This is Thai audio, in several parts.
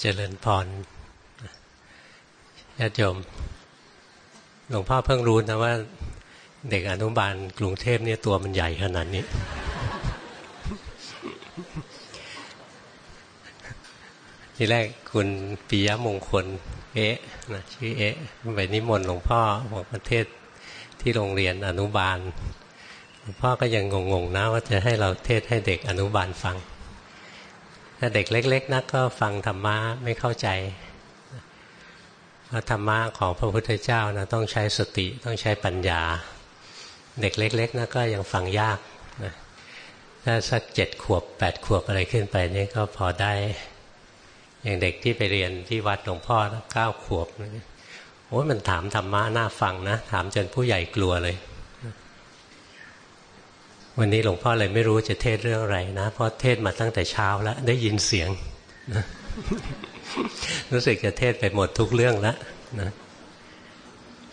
เจริญพรญาติโยม หลวงพ่อเพิ่งรู้นะว่า เด็กอนุบาลกรุงเทพเนี่ยตัวมันใหญ่ขนาดนี้ ทีแรกคุณปิยมงคล เอ๊ะนะชื่อเอ๊ะไปนิมนต์หลวงพ่อบอกประเทศที่โรงเรียนอนุบาล หลวงพ่อก็ยังงงๆนะว่าจะให้เราเทศให้เด็กอนุบาลฟัง ถ้าเด็กเล็ก ๆ นักก็ฟังธรรมะไม่เข้าใจาธรรมะของพระพุทธเจ้านะต้องใช้สติต้องใช้ปัญญา เด็กเล็กๆนะก็ยังฟังยากนะถ้าสักเจ็ดขวบแปดขวบอะไรขึ้นไปนี่ก็พอได้ อย่างเด็กที่ไปเรียนที่วัดหลวงพ่อเก้าขวบโอ้ยมันถามธรรมะน่าฟังนะ ถามจนผู้ใหญ่กลัวเลย วันนี้หลวงพ่อเลยไม่รู้จะเทศเรื่องอะไรนะ เพราะเทศมาตั้งแต่เช้าแล้ว ได้ยินเสียง รู้สึกจะเทศไปหมดทุกเรื่องแล้วนะ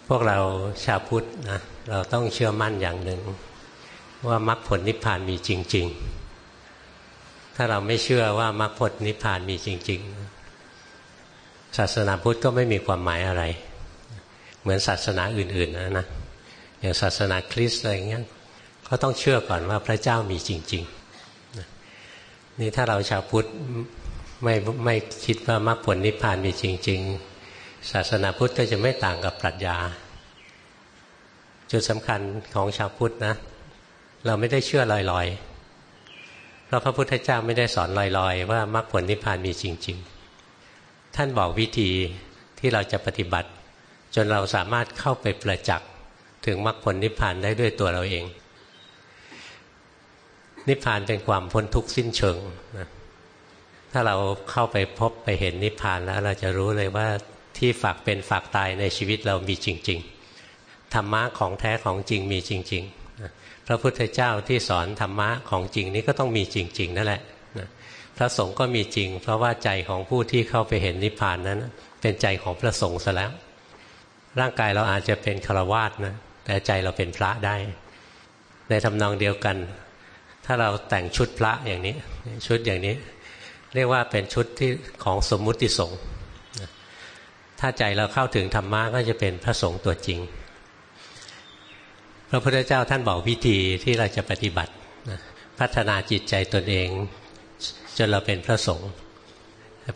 พวกเราชาวพุทธนะเราต้องเชื่อมั่นอย่างหนึ่ง ว่ามรรคผลนิพพานมีจริง ๆ ถ้าเราไม่เชื่อว่ามรรคผลนิพพานมีจริง ๆ ศาสนาพุทธก็ไม่มีความหมายอะไร เหมือนศาสนาอื่นๆนะนะอย่างศาสนาคริสต์อะไรเงี้ย ก็ต้องเชื่อก่อนว่าพระเจ้ามีจริงๆนี่ถ้าเราชาวพุทธไม่ไม่คิดว่ามรรคผลนิพพานมีจริง ๆ ศาสนาพุทธก็จะไม่ต่างกับปรัชญา จุดสำคัญของชาวพุทธนะ เราไม่ได้เชื่อลอยๆ เพราะพระพุทธเจ้าไม่ได้สอนลอยๆ ว่ามรรคผลนิพพานมีจริง ๆ ท่านบอกวิธีที่เราจะปฏิบัติ จนเราสามารถเข้าไปประจักษ์ถึงมรรคผลนิพพานได้ด้วยตัวเราเอง นิพพานเป็นความพ้นทุกข์สิ้นเชิงนะถ้าเราเข้าไปพบไปเห็นนิพพานแล้วเราจะรู้เลยว่าที่ฝากเป็นฝากตายในชีวิตเรามีจริง ๆ ธรรมะของแท้ของจริงมีจริงๆนะพระพุทธเจ้าที่สอนธรรมะของจริงนี้ก็ต้องมีจริง ๆ นั่นแหละนะพระสงฆ์ก็มีจริง เพราะว่าใจของผู้ที่เข้าไปเห็นนิพพานนั้น เป็นใจของพระสงฆ์ซะแล้ว ร่างกายเราอาจจะเป็นฆราวาสนะแต่ใจเราเป็นพระได้ ในทำนองเดียวกัน ถ้าเราแต่งชุดพระอย่างนี้ ชุดอย่างนี้ เรียกว่าเป็นชุดที่ของสมมุติสงฆ์ถ้าใจเราเข้าถึงธรรมะก็จะเป็นพระสงฆ์ตัวจริง พระพุทธเจ้าท่านบอกวิธีที่เราจะปฏิบัติพัฒนาจิตใจตนเอง จนเราเป็นพระสงฆ์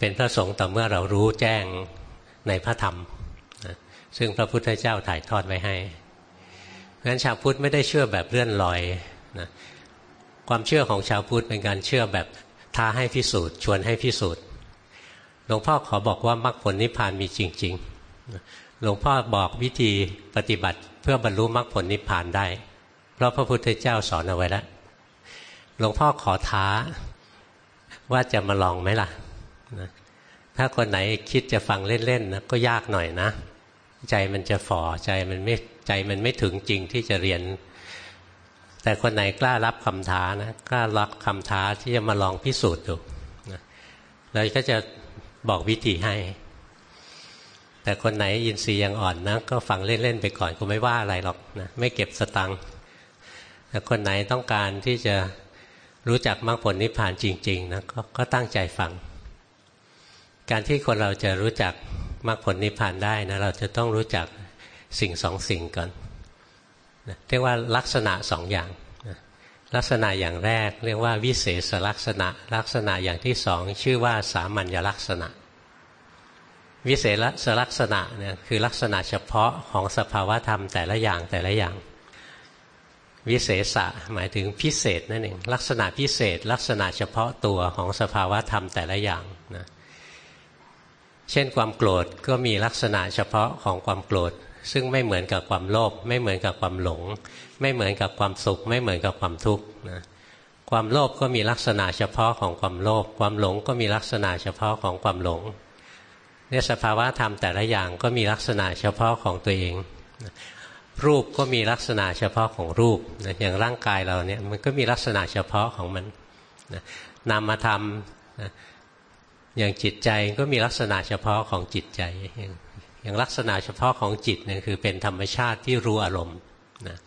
เป็นพระสงฆ์ต่อเมื่อเรารู้แจ้งในพระธรรม ซึ่งพระพุทธเจ้าถ่ายทอดไว้ให้เพราะฉะนั้นชาวพุทธไม่ได้เชื่อแบบเลื่อนลอยนะ ความเชื่อของชาวพุทธเป็นการเชื่อแบบท้าให้พิสูจน์ชวนให้พิสูจน์หลวงพ่อขอบอกว่ามรรคผลนิพพานมีจริง ๆ หลวงพ่อบอกวิธีปฏิบัติเพื่อบรรลุมรรคผลนิพพานได้ เพราะพระพุทธเจ้าสอนเอาไว้แล้วหลวงพ่อขอท้าว่าจะมาลองไหมล่ะถ้าคนไหนคิดจะฟังเล่นๆนะก็ยากหน่อยนะ ใจมันจะฝ่อใจมันไม่ใจมันไม่ถึงจริงที่จะเรียน แต่คนไหนกล้ารับคำท้านะกล้ารับคำท้าที่จะมาลองพิสูจน์ดูนะเราก็จะบอกวิธีให้ แต่คนไหนยินทรีย์ยังอ่อนนะก็ฟังเล่นๆไปก่อนก็ไม่ว่าอะไรหรอกนะไม่เก็บสตังค์แต่คนไหนต้องการที่จะรู้จักมรรคผลนิพพานจริงๆนะกก็ตั้งใจฟัง การที่คนเราจะรู้จักมรรคผลนิพพานได้นะเราจะต้องรู้จักสิ่งสองสิ่งก่อน เรียกว่าลักษณะสองอย่าง ลักษณะอย่างแรก เรียกว่าวิเศษลักษณะ ลักษณะอย่างที่สองชื่อว่าสามัญลักษณะ วิเศษลักษณะเนี่ยคือลักษณะเฉพาะของสภาวธรรมแต่ละอย่างแต่ละอย่าง วิเศษะหมายถึงพิเศษนั่นเองลักษณะพิเศษ ลักษณะเฉพาะตัวของสภาวธรรมแต่ละอย่างนะเช่นความโกรธก็มีลักษณะเฉพาะของความโกรธ ซึ่งไม่เหมือนกับความโลภไม่เหมือนกับความหลง ไม่เหมือนกับความสุข ไม่เหมือนกับความทุกข์นะความโลภก็มีลักษณะเฉพาะของความโลภความหลงก็มีลักษณะเฉพาะของความหลงเนี่ยสภาวะธรรมแต่ละอย่างก็มีลักษณะเฉพาะของตัวเอง รูปก็มีลักษณะเฉพาะของรูปนะอย่างร่างกายเราเนี่ยมันก็มีลักษณะเฉพาะของมันนะนามธรรมนะอย่างจิตใจก็มีลักษณะเฉพาะของจิตใจอย่าง อย่างลักษณะเฉพาะของจิตเนี่ยคือเป็นธรรมชาติที่รู้อารมณ์นะ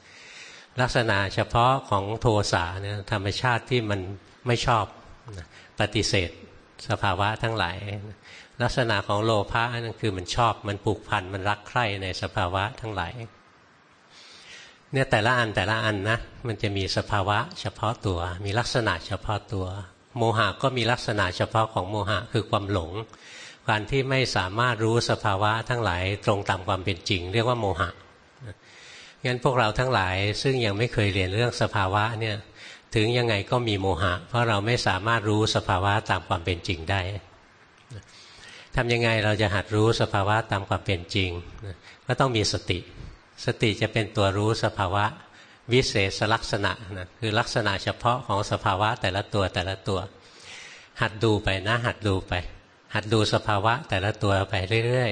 ลักษณะเฉพาะของโทสะเนี่ยธรรมชาติที่มันไม่ชอบนะปฏิเสธสภาวะทั้งหลาย ลักษณะของโลภะนั่นคือมันชอบมันผูกพันมันรักใคร่ในสภาวะทั้งหลายเนี่ยแต่ละอันแต่ละอันนะมันจะมีสภาวะเฉพาะตัว มีลักษณะเฉพาะตัว โมหะก็มีลักษณะเฉพาะของโมหะคือความหลง การที่ไม่สามารถรู้สภาวะทั้งหลายตรงตามความเป็นจริง เรียกว่าโมหะงั้นพวกเราทั้งหลายซึ่งยังไม่เคยเรียนเรื่องสภาวะเนี่ยถึงยังไงก็มีโมหะ เพราะเราไม่สามารถรู้สภาวะตามความเป็นจริงได้ทำยังไงเราจะหัดรู้สภาวะตามความเป็นจริง ก็ต้องมีสติ สติจะเป็นตัวรู้สภาวะวิเศษลักษณะนะคือลักษณะเฉพาะของสภาวะแต่ละตัวแต่ละตัว หัดดูไปนะหัดดูไป หัดดูสภาวะแต่ละตัวไปเรื่อย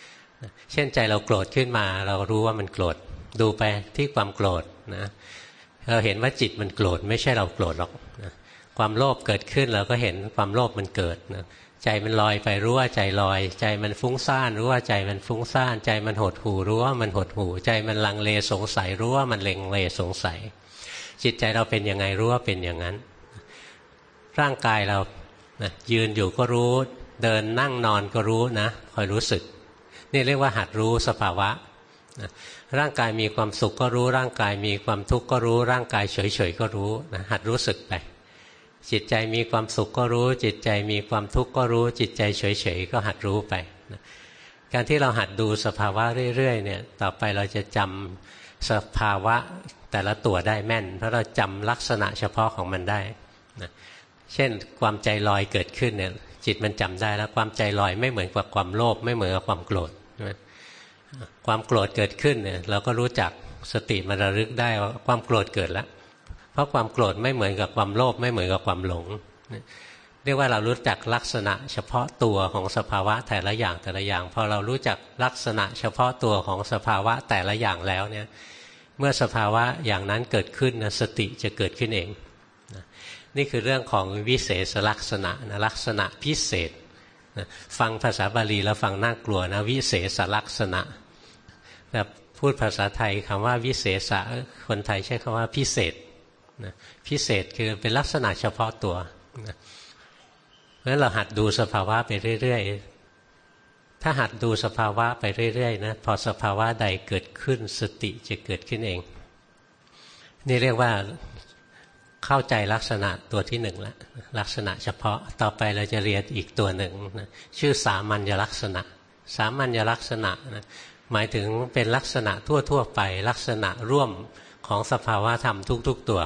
ๆ เช่นใจเราโกรธขึ้นมา เรารู้ว่ามันโกรธดูไปที่ความโกรธนะเราเห็นว่าจิตมันโกรธไม่ใช่เราโกรธหรอกนะความโลภเกิดขึ้นเราก็เห็นความโลภมันเกิดนะใจมันลอยไปรู้ว่าใจลอย ใจมันฟุ้งซ่านรู้ว่าใจมันฟุ้งซ่าน ใจมันหดหูรู้ว่ามันหดหูใจมันลังเลสงสัยรู้ว่ามันเลงเลสงสัย จิตใจเราเป็นยังไงรู้ว่าเป็นอย่างนั้น ร่างกายเรานะยืนอยู่ก็รู้ เดินนั่งนอนก็รู้นะคอยรู้สึก นี่เรียกว่าหัดรู้สภาวะนะร่างกายมีความสุขก็รู้ร่างกายมีความทุกข์ก็รู้ร่างกายเฉยๆก็รู้นะหัดรู้สึกไปจิตใจมีความสุขก็รู้ จิตใจมีความทุกข์ก็รู้ จิตใจเฉยๆก็หัดรู้ไปนะการที่เราหัดดูสภาวะเรื่อยๆเนี่ยต่อไปเราจะจำสภาวะแต่ละตัวได้แม่น เพราะเราจำลักษณะเฉพาะของมันได้นะเช่นความใจลอยเกิดขึ้นเนี่ย จิตมันจำได้แล้วความใจลอยไม่เหมือนกับความโลภไม่เหมือนกับความโกรธความโกรธเกิดขึ้นเนี่ยเราก็รู้จักสติมันระลึกได้ว่าความโกรธเกิดแล้วเพราะความโกรธไม่เหมือนกับความโลภไม่เหมือนกับความหลง เรียกว่าเรารู้จักลักษณะเฉพาะตัวของสภาวะแต่ละอย่างแต่ละอย่างพอเรารู้จักลักษณะเฉพาะตัวของสภาวะแต่ละอย่างแล้วเนี่ยเมื่อสภาวะอย่างนั้นเกิดขึ้นสติจะเกิดขึ้นเอง นี่คือเรื่องของวิเศษลักษณะนะลักษณะพิเศษนะฟังภาษาบาลีแล้วฟังน่ากลัวนะวิเศษลักษณะแบบพูดภาษาไทยคำว่าวิเศษะคนไทยใช้คำว่าพิเศษนะพิเศษคือเป็นลักษณะเฉพาะตัวนะเพราะฉะนั้นเราหัดดูสภาวะไปเรื่อยๆ ถ้าหัดดูสภาวะไปเรื่อยๆนะพอสภาวะใดเกิดขึ้นสติจะเกิดขึ้นเอง นี่เรียกว่า เข้าใจลักษณะตัวที่หนึ่งแล้วลักษณะเฉพาะต่อไปเราจะเรียนอีกตัวหนึ่งนะชื่อสามัญลักษณะ สามัญลักษณะนะหมายถึงเป็นลักษณะทั่ว ๆ ไปลักษณะร่วมของสภาวะธรรมทุก ๆ ตัว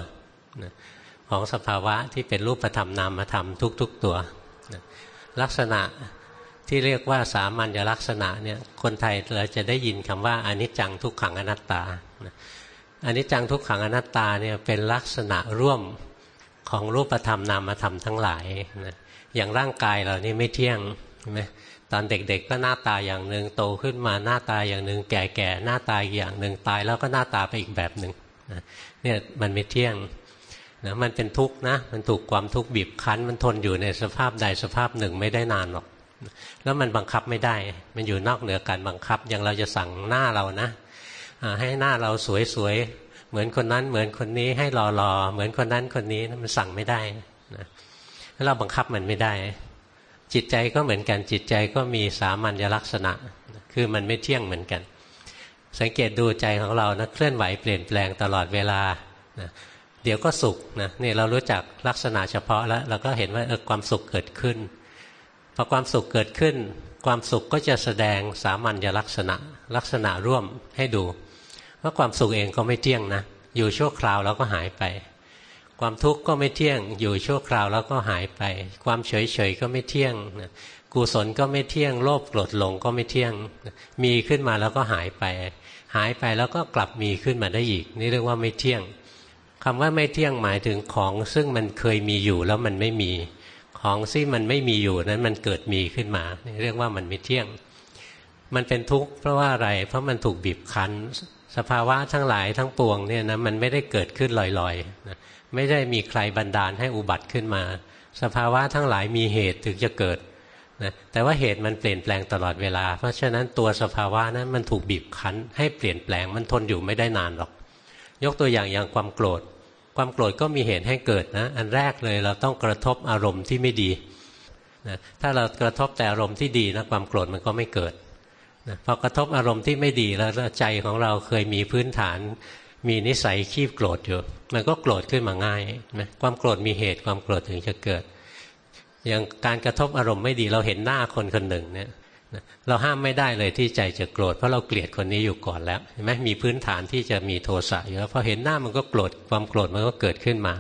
นะของสภาวะที่เป็นรูปธรรมนามธรรมทุก ๆ ตัวนะลักษณะที่เรียกว่าสามัญลักษณะเนี่ยคนไทยเราจะได้ยินคำว่าอนิจจังทุกขังอนัตตานะ อันิจจังทุกขังอนัตตาเนี่ยเป็นลักษณะร่วมของรูปธรรมนามธรรมทั้งหลายนะอย่างร่างกายเรานี่ไม่เที่ยงใช่ไหมตอนเด็กๆก็หน้าตาอย่างหนึ่งโตขึ้นมาหน้าตาอย่างหนึ่งแก่ๆหน้าตาอย่างหนึ่งตายแล้วก็หน้าตาไปอีกแบบหนึ่งเนี่ยมันไม่เที่ยงนะมันเป็นทุกข์นะมันถูกความทุกข์บีบคั้น มันทนอยู่ในสภาพใดสภาพหนึ่งไม่ได้นานหรอก แล้วมันบังคับไม่ได้ มันอยู่นอกเหนือการบังคับอย่างเราจะสั่งหน้าเรานะ ให้หน้าเราสวยๆเหมือนคนนั้น เหมือนคนนี้ให้รอๆเหมือนคนนั้นคนนี้มันสั่งไม่ได้นะเราบังคับมันไม่ได้ จิตใจก็เหมือนกันจิตใจก็มีสามัญลักษณะ คือมันไม่เที่ยงเหมือนกัน สังเกตดูใจของเรานะเคลื่อนไหวเปลี่ยนแปลงตลอดเวลานะเดี๋ยวก็สุขนะนี่เรารู้จักลักษณะเฉพาะแล้วเราก็เห็นว่าเออความสุขเกิดขึ้นพอความสุขเกิดขึ้น ความสุขก็จะแสดงสามัญลักษณะ ลักษณะร่วมให้ดู ว่าความสุขเองก็ไม่เที่ยงนะ อยู่ชั่วคราวแล้วก็หายไป ความทุกข์ก็ไม่เที่ยง อยู่ชั่วคราวแล้วก็หายไป ความเฉยเฉยก็ไม่เที่ยงกุศลก็ไม่เที่ยง โลภโกรธหลงก็ไม่เที่ยง มีขึ้นมาแล้วก็หายไป หายไปแล้วก็กลับมีขึ้นมาได้อีก นี่เรียกว่าไม่เที่ยงคำว่าไม่เที่ยงหมายถึงของซึ่งมันเคยมีอยู่แล้วมันไม่มี ของที่งมันไม่มีอยู่นั้นมันเกิดมีขึ้นมาเรียกว่ามันไม่เที่ยง มันเป็นทุกข์เพราะว่าอะไร เพราะมันถูกบีบคั้น สภาวะทั้งหลายทั้งปวงเนี่ยนะมันไม่ได้เกิดขึ้นลอยๆนะไม่ได้มีใครบันดาลให้อุบัติขึ้นมา สภาวะทั้งหลายมีเหตุถึงจะเกิดนะแต่ว่าเหตุมันเปลี่ยนแปลงตลอดเวลา เพราะฉะนั้นตัวสภาวะนั้นมันถูกบีบคั้น ให้เปลี่ยนแปลงมันทนอยู่ไม่ได้นานหรอก ยกตัวอย่างอย่างความโกรธ ความโกรธก็มีเหตุให้เกิดนะ อันแรกเลยเราต้องกระทบอารมณ์ที่ไม่ดีนะถ้าเรากระทบแต่อารมณ์ที่ดีนะความโกรธมันก็ไม่เกิด พอกระทบอารมณ์ที่ไม่ดีแล้วใจของเราเคยมีพื้นฐาน มีนิสัยขี้โกรธอยู่ มันก็โกรธขึ้นมาง่ายนะความโกรธมีเหตุความโกรธถึงจะเกิด อย่างการกระทบอารมณ์ไม่ดีเราเห็นหน้าคนคนหนึ่งเนี่ยเราห้ามไม่ได้เลยที่ใจจะโกรธเพราะเราเกลียดคนนี้อยู่ก่อนแล้วเห็นไหมมีพื้นฐานที่จะมีโทสะอยู่แล้วพอเห็นหน้ามันก็โกรธความโกรธมันก็เกิดขึ้นมา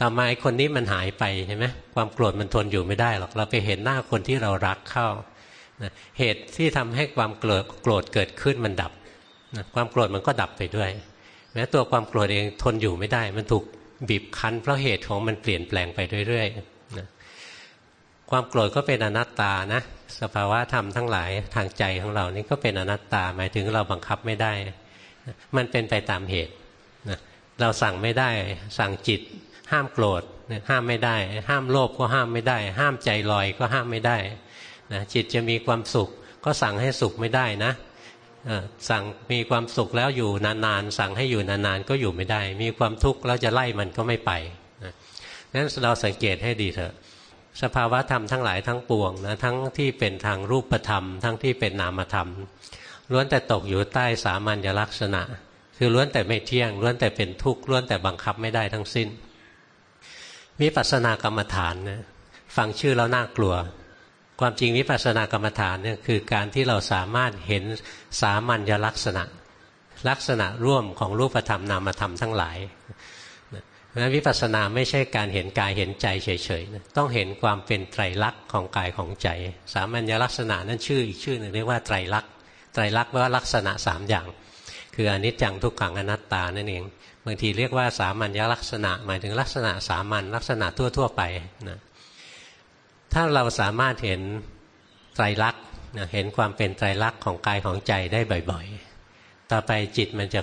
ต่อมาไอ้คนนี้มันหายไปเห็นไหมความโกรธมันทนอยู่ไม่ได้หรอกเราไปเห็นหน้าคนที่เรารักเข้า เหตุที่ทำให้ความโกรธโกรธเกิดขึ้นมันดับความโกรธมันก็ดับไปด้วย แม้ตัวความโกรธเองทนอยู่ไม่ได้ มันถูกบีบคั้นเพราะเหตุของมันเปลี่ยนแปลงไปเรื่อยๆนะความโกรธก็เป็นอนัตตานะสภาวะธรรมทั้งหลายทางใจของเรานี่ก็เป็นอนัตตาหมายถึงเราบังคับไม่ได้ มันเป็นไปตามเหตุนะเราสั่งไม่ได้ สั่งจิต ห้ามโกรธห้ามไม่ได้ ห้ามโลภก็ห้ามไม่ได้ ห้ามใจลอยก็ห้ามไม่ได้ นะจิตจะมีความสุข ก็สั่งให้สุขไม่ได้นะสั่งมีความสุขแล้วอยู่นานๆสั่งให้อยู่นานๆก็อยู่ไม่ได้ มีความทุกข์แล้วจะไล่มันก็ไม่ไปนะนั้นเราสังเกตให้ดีเถอะ สภาวะธรรมทั้งหลายทั้งปวงนะทั้งที่เป็นทางรูปธรรม ทั้งที่เป็นนามธรรมล้วนแต่ตกอยู่ใต้สามัญลักษณะ คือล้วนแต่ไม่เที่ยงล้วนแต่เป็นทุกข์ล้วนแต่บังคับไม่ได้ทั้งสิ้นวิปัสสนากรรมฐานนะฟังชื่อแล้วน่ากลัว ความจริงวิปัสสนากรรมฐานเนี่ยคือการที่เราสามารถเห็นสามัญลักษณะ ลักษณะร่วมของรูปธรรมนามธรรมทั้งหลายเพราะฉะนั้นวิปัสสนาไม่ใช่การเห็นกายเห็นใจเฉยๆนะต้องเห็นความเป็นไตรลักษณ์ของกายของใจ สามัญลักษณะนั่นชื่ออีกชื่อหนึ่งเรียกว่าไตรลักษณ์ไตรลักษณ์ว่าลักษณะสามอย่าง คืออนิจจังทุกขังอนัตตานั่นเองบางทีเรียกว่าสามัญลักษณะ หมายถึงลักษณะสามัญลักษณะทั่ว ๆ ไปนะ ถ้าเราสามารถเห็นไตรลักษณ์เห็นความเป็นไตรลักษณ์ของกายของใจได้บ่อยๆ ต่อไปจิตมันจะ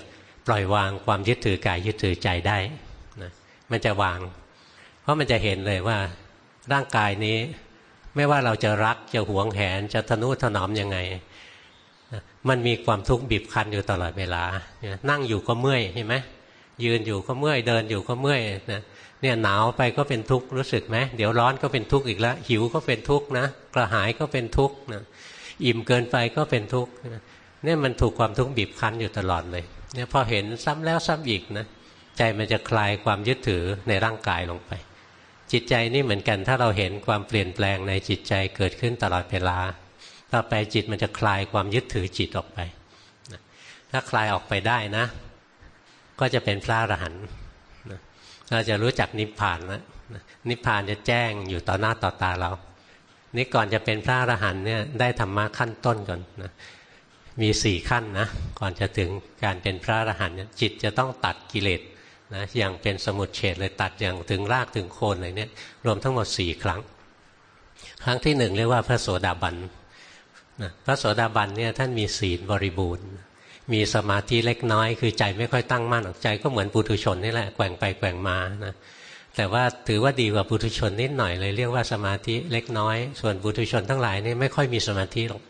ปล่อยวางความยึดถือกายยึดถือใจได้นะมันจะวาง เพราะมันจะเห็นเลยว่า ร่างกายนี้ไม่ว่าเราจะรักจะหวงแหนจะทนุถนอมยังไงมันมีความทุกข์บีบคั้นอยู่ตลอดเวลา นั่งอยู่ก็เมื่อยใช่ไหมยืนอยู่ก็เมื่อยเดินอยู่ก็เมื่อยนะ เนี่ยหนาวไปก็เป็นทุกข์รู้สึกไหมเดี๋ยวร้อนก็เป็นทุกข์อีกแล้ว หิวก็เป็นทุกข์นะกระหายก็เป็นทุกข์นะอิ่มเกินไปก็เป็นทุกข์เนี่ยมันถูกความทุกข์บีบคั้นอยู่ตลอดเลยเนี่ยพอเห็นซ้ำแล้วซ้ำอีกนะใจมันจะคลายความยึดถือในร่างกายลงไป จิตใจนี่เหมือนกัน ถ้าเราเห็นความเปลี่ยนแปลงในจิตใจเกิดขึ้นตลอดเวลา ต่อไปจิตมันจะคลายความยึดถือจิตออกไปถ้าคลายออกไปได้นะ ก็จะเป็นพระอรหันต์ เราจะรู้จักนิพพานแล้วนิพพานจะแจ้งอยู่ต่อหน้าต่อตาเรา นี่ก่อนจะเป็นพระอรหันต์เนี่ยได้ธรรมะขั้นต้นก่อนนะมีสี่ขั้นนะก่อนจะถึงการเป็นพระอรหันต์จิตจะต้องตัดกิเลสนะอย่างเป็นสมุดเฉดเลยตัดอย่างถึงรากถึงโคนเลยเนี่ยรวมทั้งหมดสี่ครั้ง ครั้งที่หนึ่งเรียกว่าพระโสดาบันนะพระโสดาบันเนี่ยท่านมีศีลบริบูรณ์ มีสมาธิเล็กน้อย คือใจไม่ค่อยตั้งมั่นอกใจก็เหมือนปุถุชนนี่แหละแกว่งไปแกว่งมานะแต่ว่าถือว่าดีกว่าปุถุชนนิดหน่อยเลยเรียกว่าสมาธิเล็กน้อย ส่วนปุถุชนทั้งหลายนี่ไม่ค่อยมีสมาธิหรอก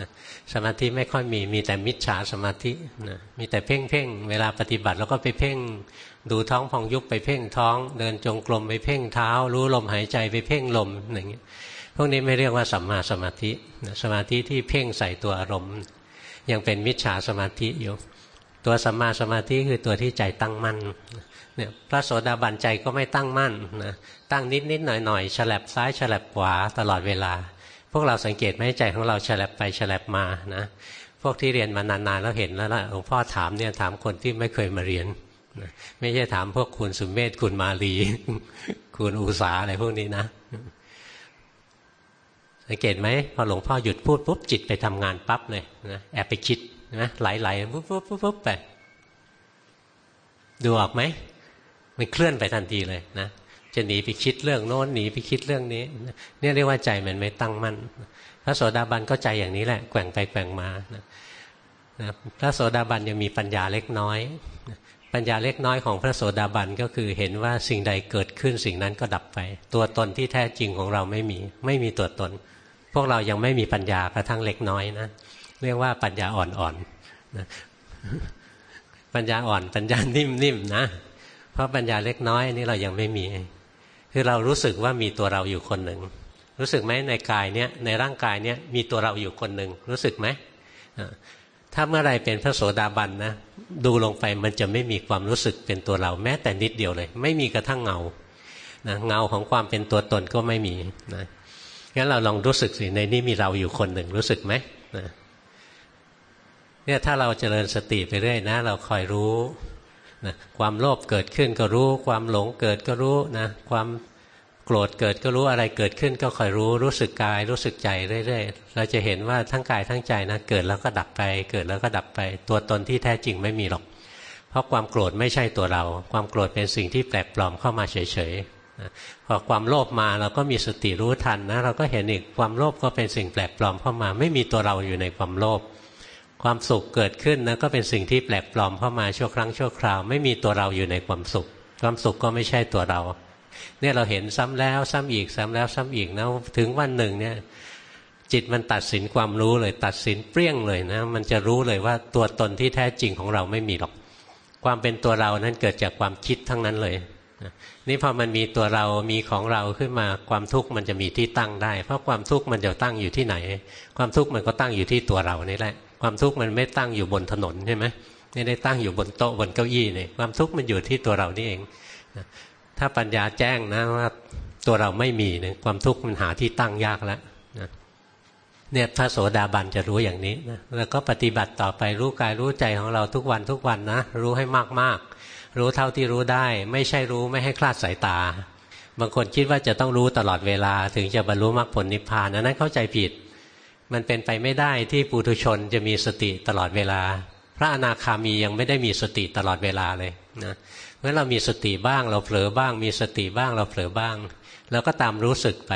นะสมาธิไม่ค่อยมีมีแต่มิจฉาสมาธินะมีแต่เพ่งเพ่งเวลาปฏิบัติแล้วก็ไปเพ่ง ดูท้องพองยุบไปเพ่งท้อง เดินจงกรมไปเพ่งเท้า รู้ลมหายใจไปเพ่งลมอย่างเงี้ยพวกนี้ไม่เรียกว่าสัมมาสมาธิสมาธิที่เพ่งใส่ตัวอารมณ์ ยังเป็นมิจฉาสมาธิอยู่ ตัวสัมมาสมาธิคือตัวที่ใจตั้งมั่นเนี่ยพระโสดาบันใจก็ไม่ตั้งมั่นนะตั้งนิดนิดหน่อยหน่อยฉลับซ้ายฉลับขวาตลอดเวลา พวกเราสังเกตไหมใจของเราฉลับไปฉลับมานะพวกที่เรียนมานานๆแล้วเห็นแล้วล่ะหลวงพ่อถามเนี่ยถามคนที่ไม่เคยมาเรียนไม่ใช่ถามพวกคุณสุมเมธคุณมาลี คุณอุสาอะไรพวกนี้นะ สังเกตไหมพอหลวงพ่อหยุดพูดปุ๊บจิตไปทำงานปั๊บเลยนะแอบไปคิดนะไหลๆปุ๊บปุ๊บปุ๊บปุ๊บไปดูออกไหมมันเคลื่อนไปทันทีเลยนะจะหนีไปคิดเรื่องโน้นหนีไปคิดเรื่องนี้เนี่ยเรียกว่าใจมันไม่ตั้งมั่นพระโสดาบันก็ใจอย่างนี้แหละแกว่งไปแกว่งมานะพระโสดาบันยังมีปัญญาเล็กน้อย ปัญญาเล็กน้อยของพระโสดาบันก็คือเห็นว่าสิ่งใดเกิดขึ้นสิ่งนั้นก็ดับไป ตัวตนที่แท้จริงของเราไม่มี ไม่มีตัวตน พวกเรายังไม่มีปัญญากระทั่งเล็กน้อยนะเรียกว่าปัญญาอ่อนๆนะปัญญาอ่อน ปัญญานิ่มๆนะเพราะปัญญาเล็กน้อยนี่เรายังไม่มี คือเรารู้สึกว่ามีตัวเราอยู่คนหนึ่งรู้สึกไหมในกายเนี้ยในร่างกายเนี้ยมีตัวเราอยู่คนหนึ่งรู้สึกไหมถ้าเมื่อไรเป็นพระโสดาบันนะดูลงไปมันจะไม่มีความรู้สึกเป็นตัวเราแม้แต่นิดเดียวเลย ไม่มีกระทั่งเงานะเงาของความเป็นตัวตนก็ไม่มีนะ งั้นเราลองรู้สึกสิในนี้มีเราอยู่คนหนึ่งรู้สึกไหมนะเนี่ยถ้าเราเจริญสติไปเรื่อยนะ เราคอยรู้นะความโลภเกิดขึ้นก็รู้ ความหลงเกิดก็รู้นะความโกรธเกิดก็รู้อะไรเกิดขึ้นก็คอยรู้รู้สึกกายรู้สึกใจเรื่อยๆเราจะเห็นว่าทั้งกายทั้งใจนะเกิดแล้วก็ดับไป เกิดแล้วก็ดับไป ตัวตนที่แท้จริงไม่มีหรอก เพราะความโกรธไม่ใช่ตัวเรา ความโกรธเป็นสิ่งที่แปลกปลอมเข้ามาเฉยๆ พอความโลภมาเราก็มีสติรู้ทันนะเราก็เห็นอีกความโลภก็เป็นสิ่งแปลกปลอมเข้ามา ไม่มีตัวเราอยู่ในความโลภความสุขเกิดขึ้นนะก็เป็นสิ่งที่แปลกปลอมเข้ามาชั่วครั้งชั่วคราว ไม่มีตัวเราอยู่ในความสุข ความสุขก็ไม่ใช่ตัวเรา เนี่ยเราเห็นซ้ำแล้วซ้ำอีกซ้ำแล้วซ้ำอีกนะถึงวันหนึ่งเนี่ยจิตมันตัดสินความรู้เลยตัดสินเปรี้ยงเลยนะมันจะรู้เลยว่าตัวตนที่แท้จริงของเราไม่มีหรอก ความเป็นตัวเรานั้นเกิดจากความคิดทั้งนั้นเลย นี่พอมันมีตัวเรามีของเราขึ้นมาความทุกข์มันจะมีที่ตั้งได้ เพราะความทุกข์มันจะตั้งอยู่ที่ไหน ความทุกข์มันก็ตั้งอยู่ที่ตัวเรานี่แหละ ความทุกข์มันไม่ตั้งอยู่บนถนนใช่ไหมไม่ได้ตั้งอยู่บนโต๊ะบนเก้าอี้เนี่ยความทุกข์มันอยู่ที่ตัวเรานี่เองถ้าปัญญาแจ้งนะว่าตัวเราไม่มีเนี่ยความทุกข์มันหาที่ตั้งยากแล้วเนี่ยพระโสดาบันจะรู้อย่างนี้นะแล้วก็ปฏิบัติต่อไปรู้กายรู้ใจของเราทุกวันทุกวันนะรู้ให้มากๆ รู้เท่าที่รู้ได้ ไม่ใช่รู้ไม่ให้คลาดสายตา บางคนคิดว่าจะต้องรู้ตลอดเวลา ถึงจะบรรลุมรรคผลนิพพานอันนั้นเข้าใจผิด มันเป็นไปไม่ได้ที่ปุถุชนจะมีสติตลอดเวลา พระอนาคามียังไม่ได้มีสติตลอดเวลาเลยนะเมื่อเรามีสติบ้างเราเผลอบ้าง มีสติบ้างเราเผลอบ้างเราก็ตามรู้สึกไป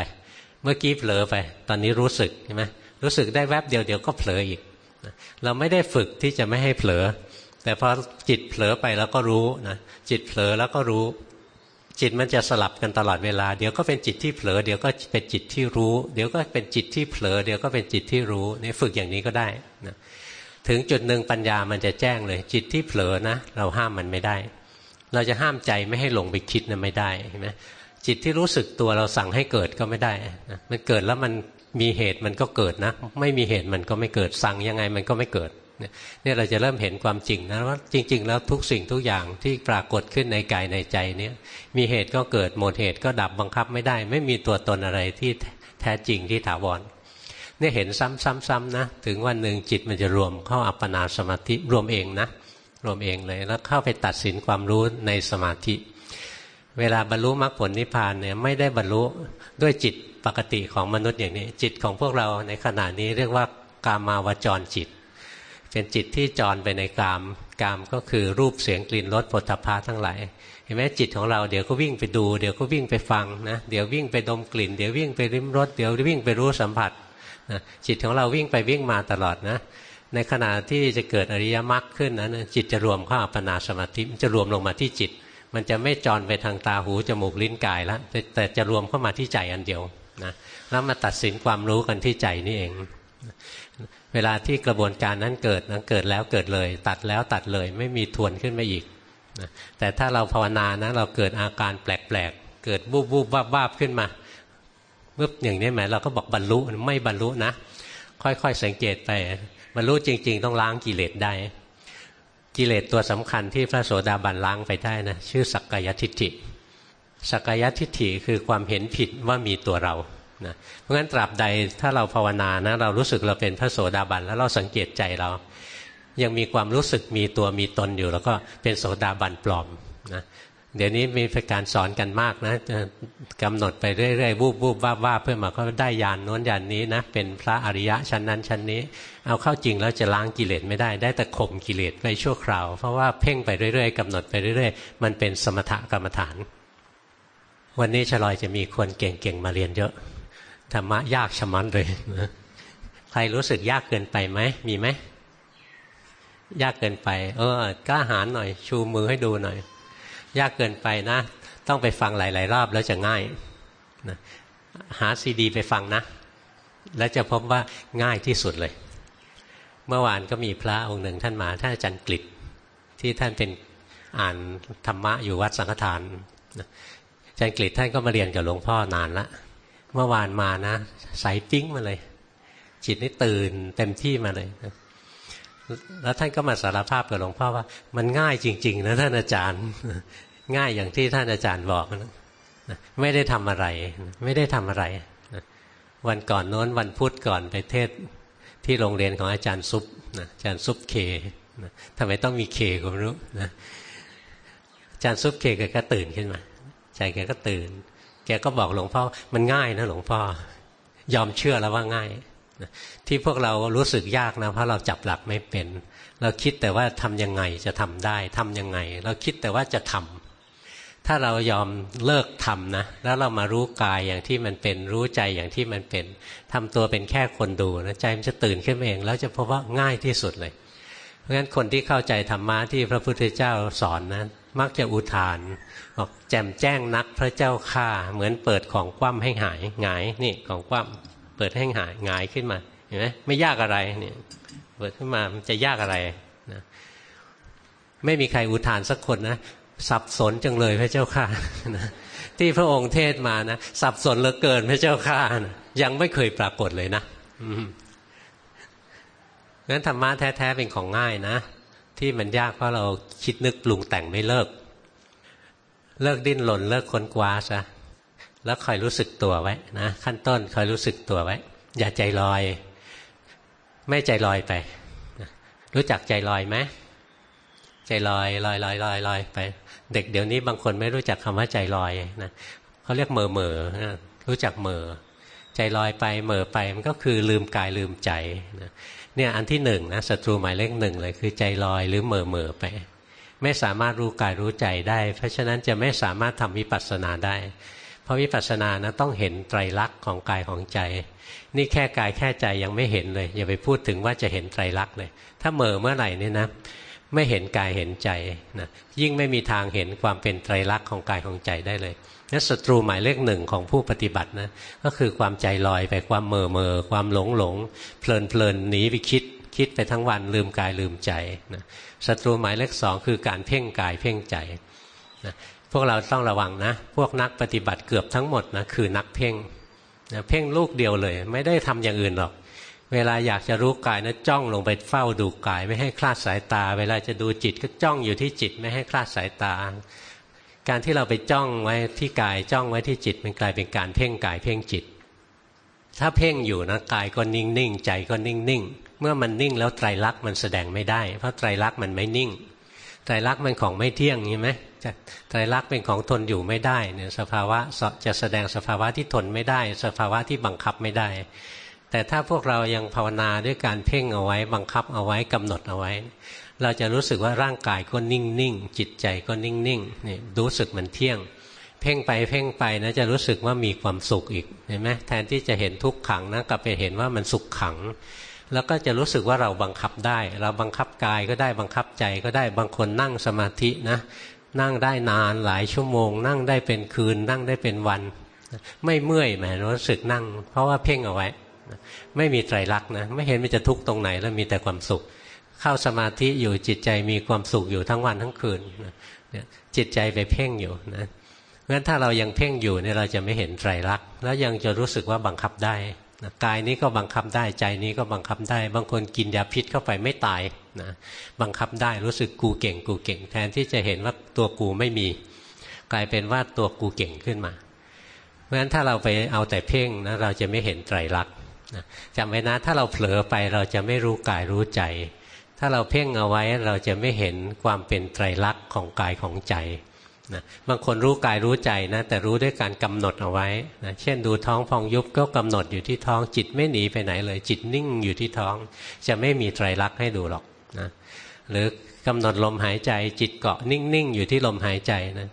เมื่อกี้เผลอไป ตอนนี้รู้สึกใช่ไหมรู้สึกได้แวบเดียวเดี๋ยวก็เผลออีก เราไม่ได้ฝึกที่จะไม่ให้เผลอ แต่พอจิตเผลอไปแล้วก็รู้นะจิตเผลอแล้วก็รู้ จิตมันจะสลับกันตลอดเวลา เดี๋ยวก็เป็นจิตที่เผลอเดี๋ยวก็เป็นจิตที่รู้ เดี๋ยวก็เป็นจิตที่เผลอเดี๋ยวก็เป็นจิตที่รู้นี่ฝึกอย่างนี้ก็ได้นะถึงจุดหนึ่งปัญญามันจะแจ้งเลย จิตที่เผลอนะ เราห้ามมันไม่ได้ เราจะห้ามใจไม่ให้หลงไปคิดนะไม่ได้เห็นไหมจิตที่รู้สึกตัวเราสั่งให้เกิดก็ไม่ได้นะมันเกิดแล้วมันมีเหตุมันก็เกิดนะ ไม่มีเหตุมันก็ไม่เกิดสั่งยังไงมันก็ไม่เกิด เนี่ยเราจะเริ่มเห็นความจริงนะว่าจริง ๆ แล้วทุกสิ่งทุกอย่างที่ปรากฏขึ้นในกายในใจเนี้ยมีเหตุก็เกิดหมดเหตุก็ดับบังคับไม่ได้ ไม่มีตัวตนอะไรที่แท้จริงที่ถาวรเนี่ยเห็นซ้ำๆๆนะถึงวันหนึ่งจิตมันจะรวมเข้าอัปปนาสมาธิรวมเองนะรวมเองเลยแล้วเข้าไปตัดสินความรู้ในสมาธิ เวลาบรรลุมรรคผลนิพพานเนี่ยไม่ได้บรรลุด้วยจิตปกติของมนุษย์อย่างนี้ จิตของพวกเราในขณะนี้เรียกว่ากามาวจรจิต เป็นจิตที่จรไปในกามกามก็คือรูปเสียงกลิ่นรสผลทพะทั้งหลายเห็นไหมจิตของเราเดี๋ยวก็วิ่งไปดู เดี๋ยวก็วิ่งไปฟังนะเดี๋ยววิ่งไปดมกลิ่น เดี๋ยววิ่งไปริมรสเดี๋ยววิ่งไปรู้สัมผัสนะจิตของเราวิ่งไปวิ่งมาตลอดนะ ในขณะที่จะเกิดอริยมรรคขึ้นนั้นจิตจะรวมเข้าอัปนาสมาธิมันจะรวมลงมาที่จิต มันจะไม่จรไปทางตาหูจมูกลิ้นกายแล้วแต่แต่จะรวมเข้ามาที่ใจอันเดียวนะแล้วมาตัดสินความรู้กันที่ใจนี่เอง เวลาที่กระบวนการนั้นเกิดนั้นเกิดแล้วเกิดเลย ตัดแล้วตัดเลย ไม่มีทวนขึ้นมาอีกนะแต่ถ้าเราภาวนานะเราเกิดอาการแปลกๆ เกิดบูบบูบบ้าบ้าขึ้นมาเมื่ออย่างนี้หมเราก็บอกบรรลุไม่บรรลุนะ ค่อยๆสังเกตไปบรรลุจริง ๆ ต้องล้างกิเลสได้ กิเลสตัวสำคัญที่พระโสดาบันล้างไปได้นะชื่อสักกายทิฏฐิสักกายทิฏฐิคือความเห็นผิดว่ามีตัวเรา นะเพราะงั้นตราบใดถ้าเราภาวนานะเรารู้สึกเราเป็นพระโสดาบันแล้วเราสังเกตใจเรา ยังมีความรู้สึกมีตัวมีตนอยู่ แล้วก็เป็นโสดาบันปลอมนะเดี๋ยวนี้มีการสอนกันมากนะกำหนดไปเรื่อยๆวูบวูบว่าว่าเพื่อมาก็ได้ยานโน้นยานนี้นะเป็นพระอริยะชั้นนั้นชั้นนี้ เอาเข้าจริงแล้วจะล้างกิเลสไม่ได้ได้แต่ข่มกิเลสไปชั่วคราว เพราะว่าเพ่งไปเรื่อยๆกำหนดไปเรื่อยๆ มันเป็นสมถกรรมฐาน วันนี้ชลอยจะมีคนเก่งๆมาเรียนเยอะ ธรรมะยากชะมันเลยใครรู้สึกยากเกินไปไหมมีไหมยากเกินไป เออกล้าหาญหน่อย ชูมือให้ดูหน่อย ยากเกินไปนะ ต้องไปฟังหลาย ๆ รอบแล้วจะง่ายนะหาซีดี ไปฟังนะ แล้วจะพบว่าง่ายที่สุดเลย เมื่อวานก็มีพระองค์หนึ่งท่านมาท่านอาจารย์กฤษที่ท่านเป็นอ่านธรรมะอยู่วัดสังฆทานอาจารย์กฤษท่านก็มาเรียนกับหลวงพ่อนานละ เมื่อวานมานะใสปิ้งมาเลย จิตนี่ตื่นเต็มที่มาเลยแล้วท่านก็มาสารภาพกับหลวงพ่อว่า มันง่ายจริง ๆ นะท่านอาจารย์ ง่ายอย่างที่ท่านอาจารย์บอกนะไม่ได้ทำอะไร ไม่ได้ทำอะไร วันก่อนโน้นวันพุธก่อนไปเทศที่โรงเรียนของอาจารย์ซุปนะอาจารย์ซุปเคนะทำไมต้องมีเคก็ไม่รู้นะอาจารย์ซุปเคแกก็ตื่นขึ้นมาใจแกก็ตื่น แกก็บอกหลวงพ่อมันง่ายนะหลวงพ่อยอมเชื่อแล้วว่าง่ายที่พวกเรารู้สึกยากนะเพราะเราจับหลักไม่เป็น เราคิดแต่ว่าทำยังไงจะทำได้ทำยังไง เราคิดแต่ว่าจะทำถ้าเรายอมเลิกทำนะแล้วเรามารู้กายอย่างที่มันเป็นรู้ใจอย่างที่มันเป็นทำตัวเป็นแค่คนดูนะใจมันจะตื่นขึ้นเอง แล้วจะพบว่าง่ายที่สุดเลย เพราะฉะนั้นคนที่เข้าใจธรรมะที่พระพุทธเจ้าสอนนะั้น มักจะอุทานบอกแจ่มแจ้งนักพระเจ้าข้าเหมือนเปิดของคว่ำให้หายหงายนี่ของคว่ำเปิดให้หายงายขึ้นมาเห็นไหมไม่ยากอะไรเนี่ยเปิดขึ้นมามันจะยากอะไรนะไม่มีใครอุทานสักคนนะสับสนจังเลยพระเจ้าค่ะนะที่พระองค์เทศมานะสับสนเหลือเกินพระเจ้าค่ะนะยังไม่เคยปรากฏเลยนะ งั้นธรรมะแท้ ๆ เป็นของง่ายนะ ที่มันยากเพราะเราคิดนึกปรุงแต่งไม่เลิก เลิกดิ้นหล่นเลิกค้นคว้าซะแล้วคอยรู้สึกตัวไว้นะขั้นต้นคอยรู้สึกตัวไว้ อย่าใจลอย ไม่ใจลอยไป รู้จักใจลอยไหมใจลอยลอยลอยลอยลอยไป เด็กเดี๋ยวนี้บางคนไม่รู้จักคำว่าใจลอยนะเขาเรียกเมอเมอรู้จักเมอใจลอยไปเมอไปมันก็คือลืมกายลืมใจนะ เนี่ยอันที่หนึ่งนะศัตรูหมายเลขหนึ่งเลยคือใจลอยหรือเมอเมอไป ไม่สามารถรู้กายรู้ใจได้ เพราะฉะนั้นจะไม่สามารถทำวิปัสสนาได้ เพราะวิปัสสนานะต้องเห็นไตรลักษณ์ของกายของใจ นี่แค่กายแค่ใจยังไม่เห็นเลย อย่าไปพูดถึงว่าจะเห็นไตรลักษณ์เลย ถ้าเมื่อเมื่อไหร่นี่นะไม่เห็นกายเห็นใจนะยิ่งไม่มีทางเห็นความเป็นไตรลักษณ์ของกายของใจได้เลย นั่ศัตรูหมายเลขหนึ่งของผู้ปฏิบัตินะก็คือความใจลอยไปความเม่อเม่อความหลงหลงเพลินเพลินหนีไปคิด คิดไปทั้งวันลืมกายลืมใจนะศัตรูหมายเลขสองคือการเพ่งกายเพ่งใจนะพวกเราต้องระวังนะ พวกนักปฏิบัติเกือบทั้งหมดนะคือนักเพ่งนะเพ่งลูกเดียวเลย ไม่ได้ทำอย่างอื่นหรอก เวลาอยากจะรู้กายนะจ้องลงไปเฝ้าดูกาย ไม่ให้คลาดสายตา เวลาจะดูจิตก็จ้องอยู่ที่จิตไม่ให้คลาดสายตา การที่เราไปจ้องไว้ที่กายจ้องไว้ที่จิตมันกลายเป็นการเพ่งกายเพ่งจิต ถ้าเพ่งอยู่นะกายก็นิ่งนิ่งใจก็นิ่งนิ่งเมื่อมันนิ่งแล้วไตรลักษณ์มันแสดงไม่ได้ เพราะไตรลักษณ์มันไม่นิ่ง ไตรลักษณ์มันของไม่เที่ยงใช่ไหมไตรลักษณ์เป็นของทนอยู่ไม่ได้เนี่ยสภาวะจะแสดงสภาวะที่ทนไม่ได้ สภาวะที่บังคับไม่ได้ แต่ถ้าพวกเรายังภาวนาด้วยการเพ่งเอาไว้บังคับเอาไว้กำหนดเอาไว้ เราจะรู้สึกว่าร่างกายก็นิ่งนิ่งจิตใจก็นิ่งนิ่งนี่รู้สึกมันเที่ยง เพ่งไปเพ่งไปนะจะรู้สึกว่ามีความสุขอีกเห็นไหมแทนที่จะเห็นทุกขังนะกลับไปเห็นว่ามันสุขขัง แล้วก็จะรู้สึกว่าเราบังคับได้ เราบังคับกายก็ได้บังคับใจก็ได้บางคนนั่งสมาธินะนั่งได้นานหลายชั่วโมง นั่งได้เป็นคืน นั่งได้เป็นวัน ไม่เมื่อยแหมรู้สึกนั่ง เพราะว่าเพ่งเอาไว้ ไม่มีไตรลักษณ์นะไม่เห็นมันจะทุกข์ตรงไหนแล้วมีแต่ความสุข เข้าสมาธิอยู่จิตใจมีความสุขอยู่ทั้งวันทั้งคืนจิตใจไปเพ่งอยู่นะเพราะฉะนั้นถ้าเรายังเพ่งอยู่เนี่ยเราจะไม่เห็นไตรลักษณ์แล้วยังจะรู้สึกว่าบังคับได้นะกายนี้ก็บังคับได้ใจนี้ก็บังคับได้ บางคนกินยาพิษเข้าไปไม่ตายนะบังคับได้รู้สึกกูเก่งกูเก่ง แทนที่จะเห็นว่าตัวกูไม่มี กลายเป็นว่าตัวกูเก่งขึ้นมาเพราะฉะนั้นถ้าเราไปเอาแต่เพ่งนะเราจะไม่เห็นไตรลักษณ์จำไว้นะถ้าเราเผลอไปเราจะไม่รู้กายรู้ใจ ถ้าเราเพ่งเอาไว้เราจะไม่เห็นความเป็นไตรลักษณ์ของกายของใจนะบางคนรู้กายรู้ใจนะแต่รู้ด้วยการกำหนดเอาไว้นะเช่นดูท้องพองยุบก็กำหนดอยู่ที่ท้องจิตไม่หนีไปไหนเลย จิตนิ่งอยู่ที่ท้อง จะไม่มีไตรลักษณ์ให้ดูหรอกนะหรือกำหนดลมหายใจ จิตเกาะนิ่งๆอยู่ที่ลมหายใจนะ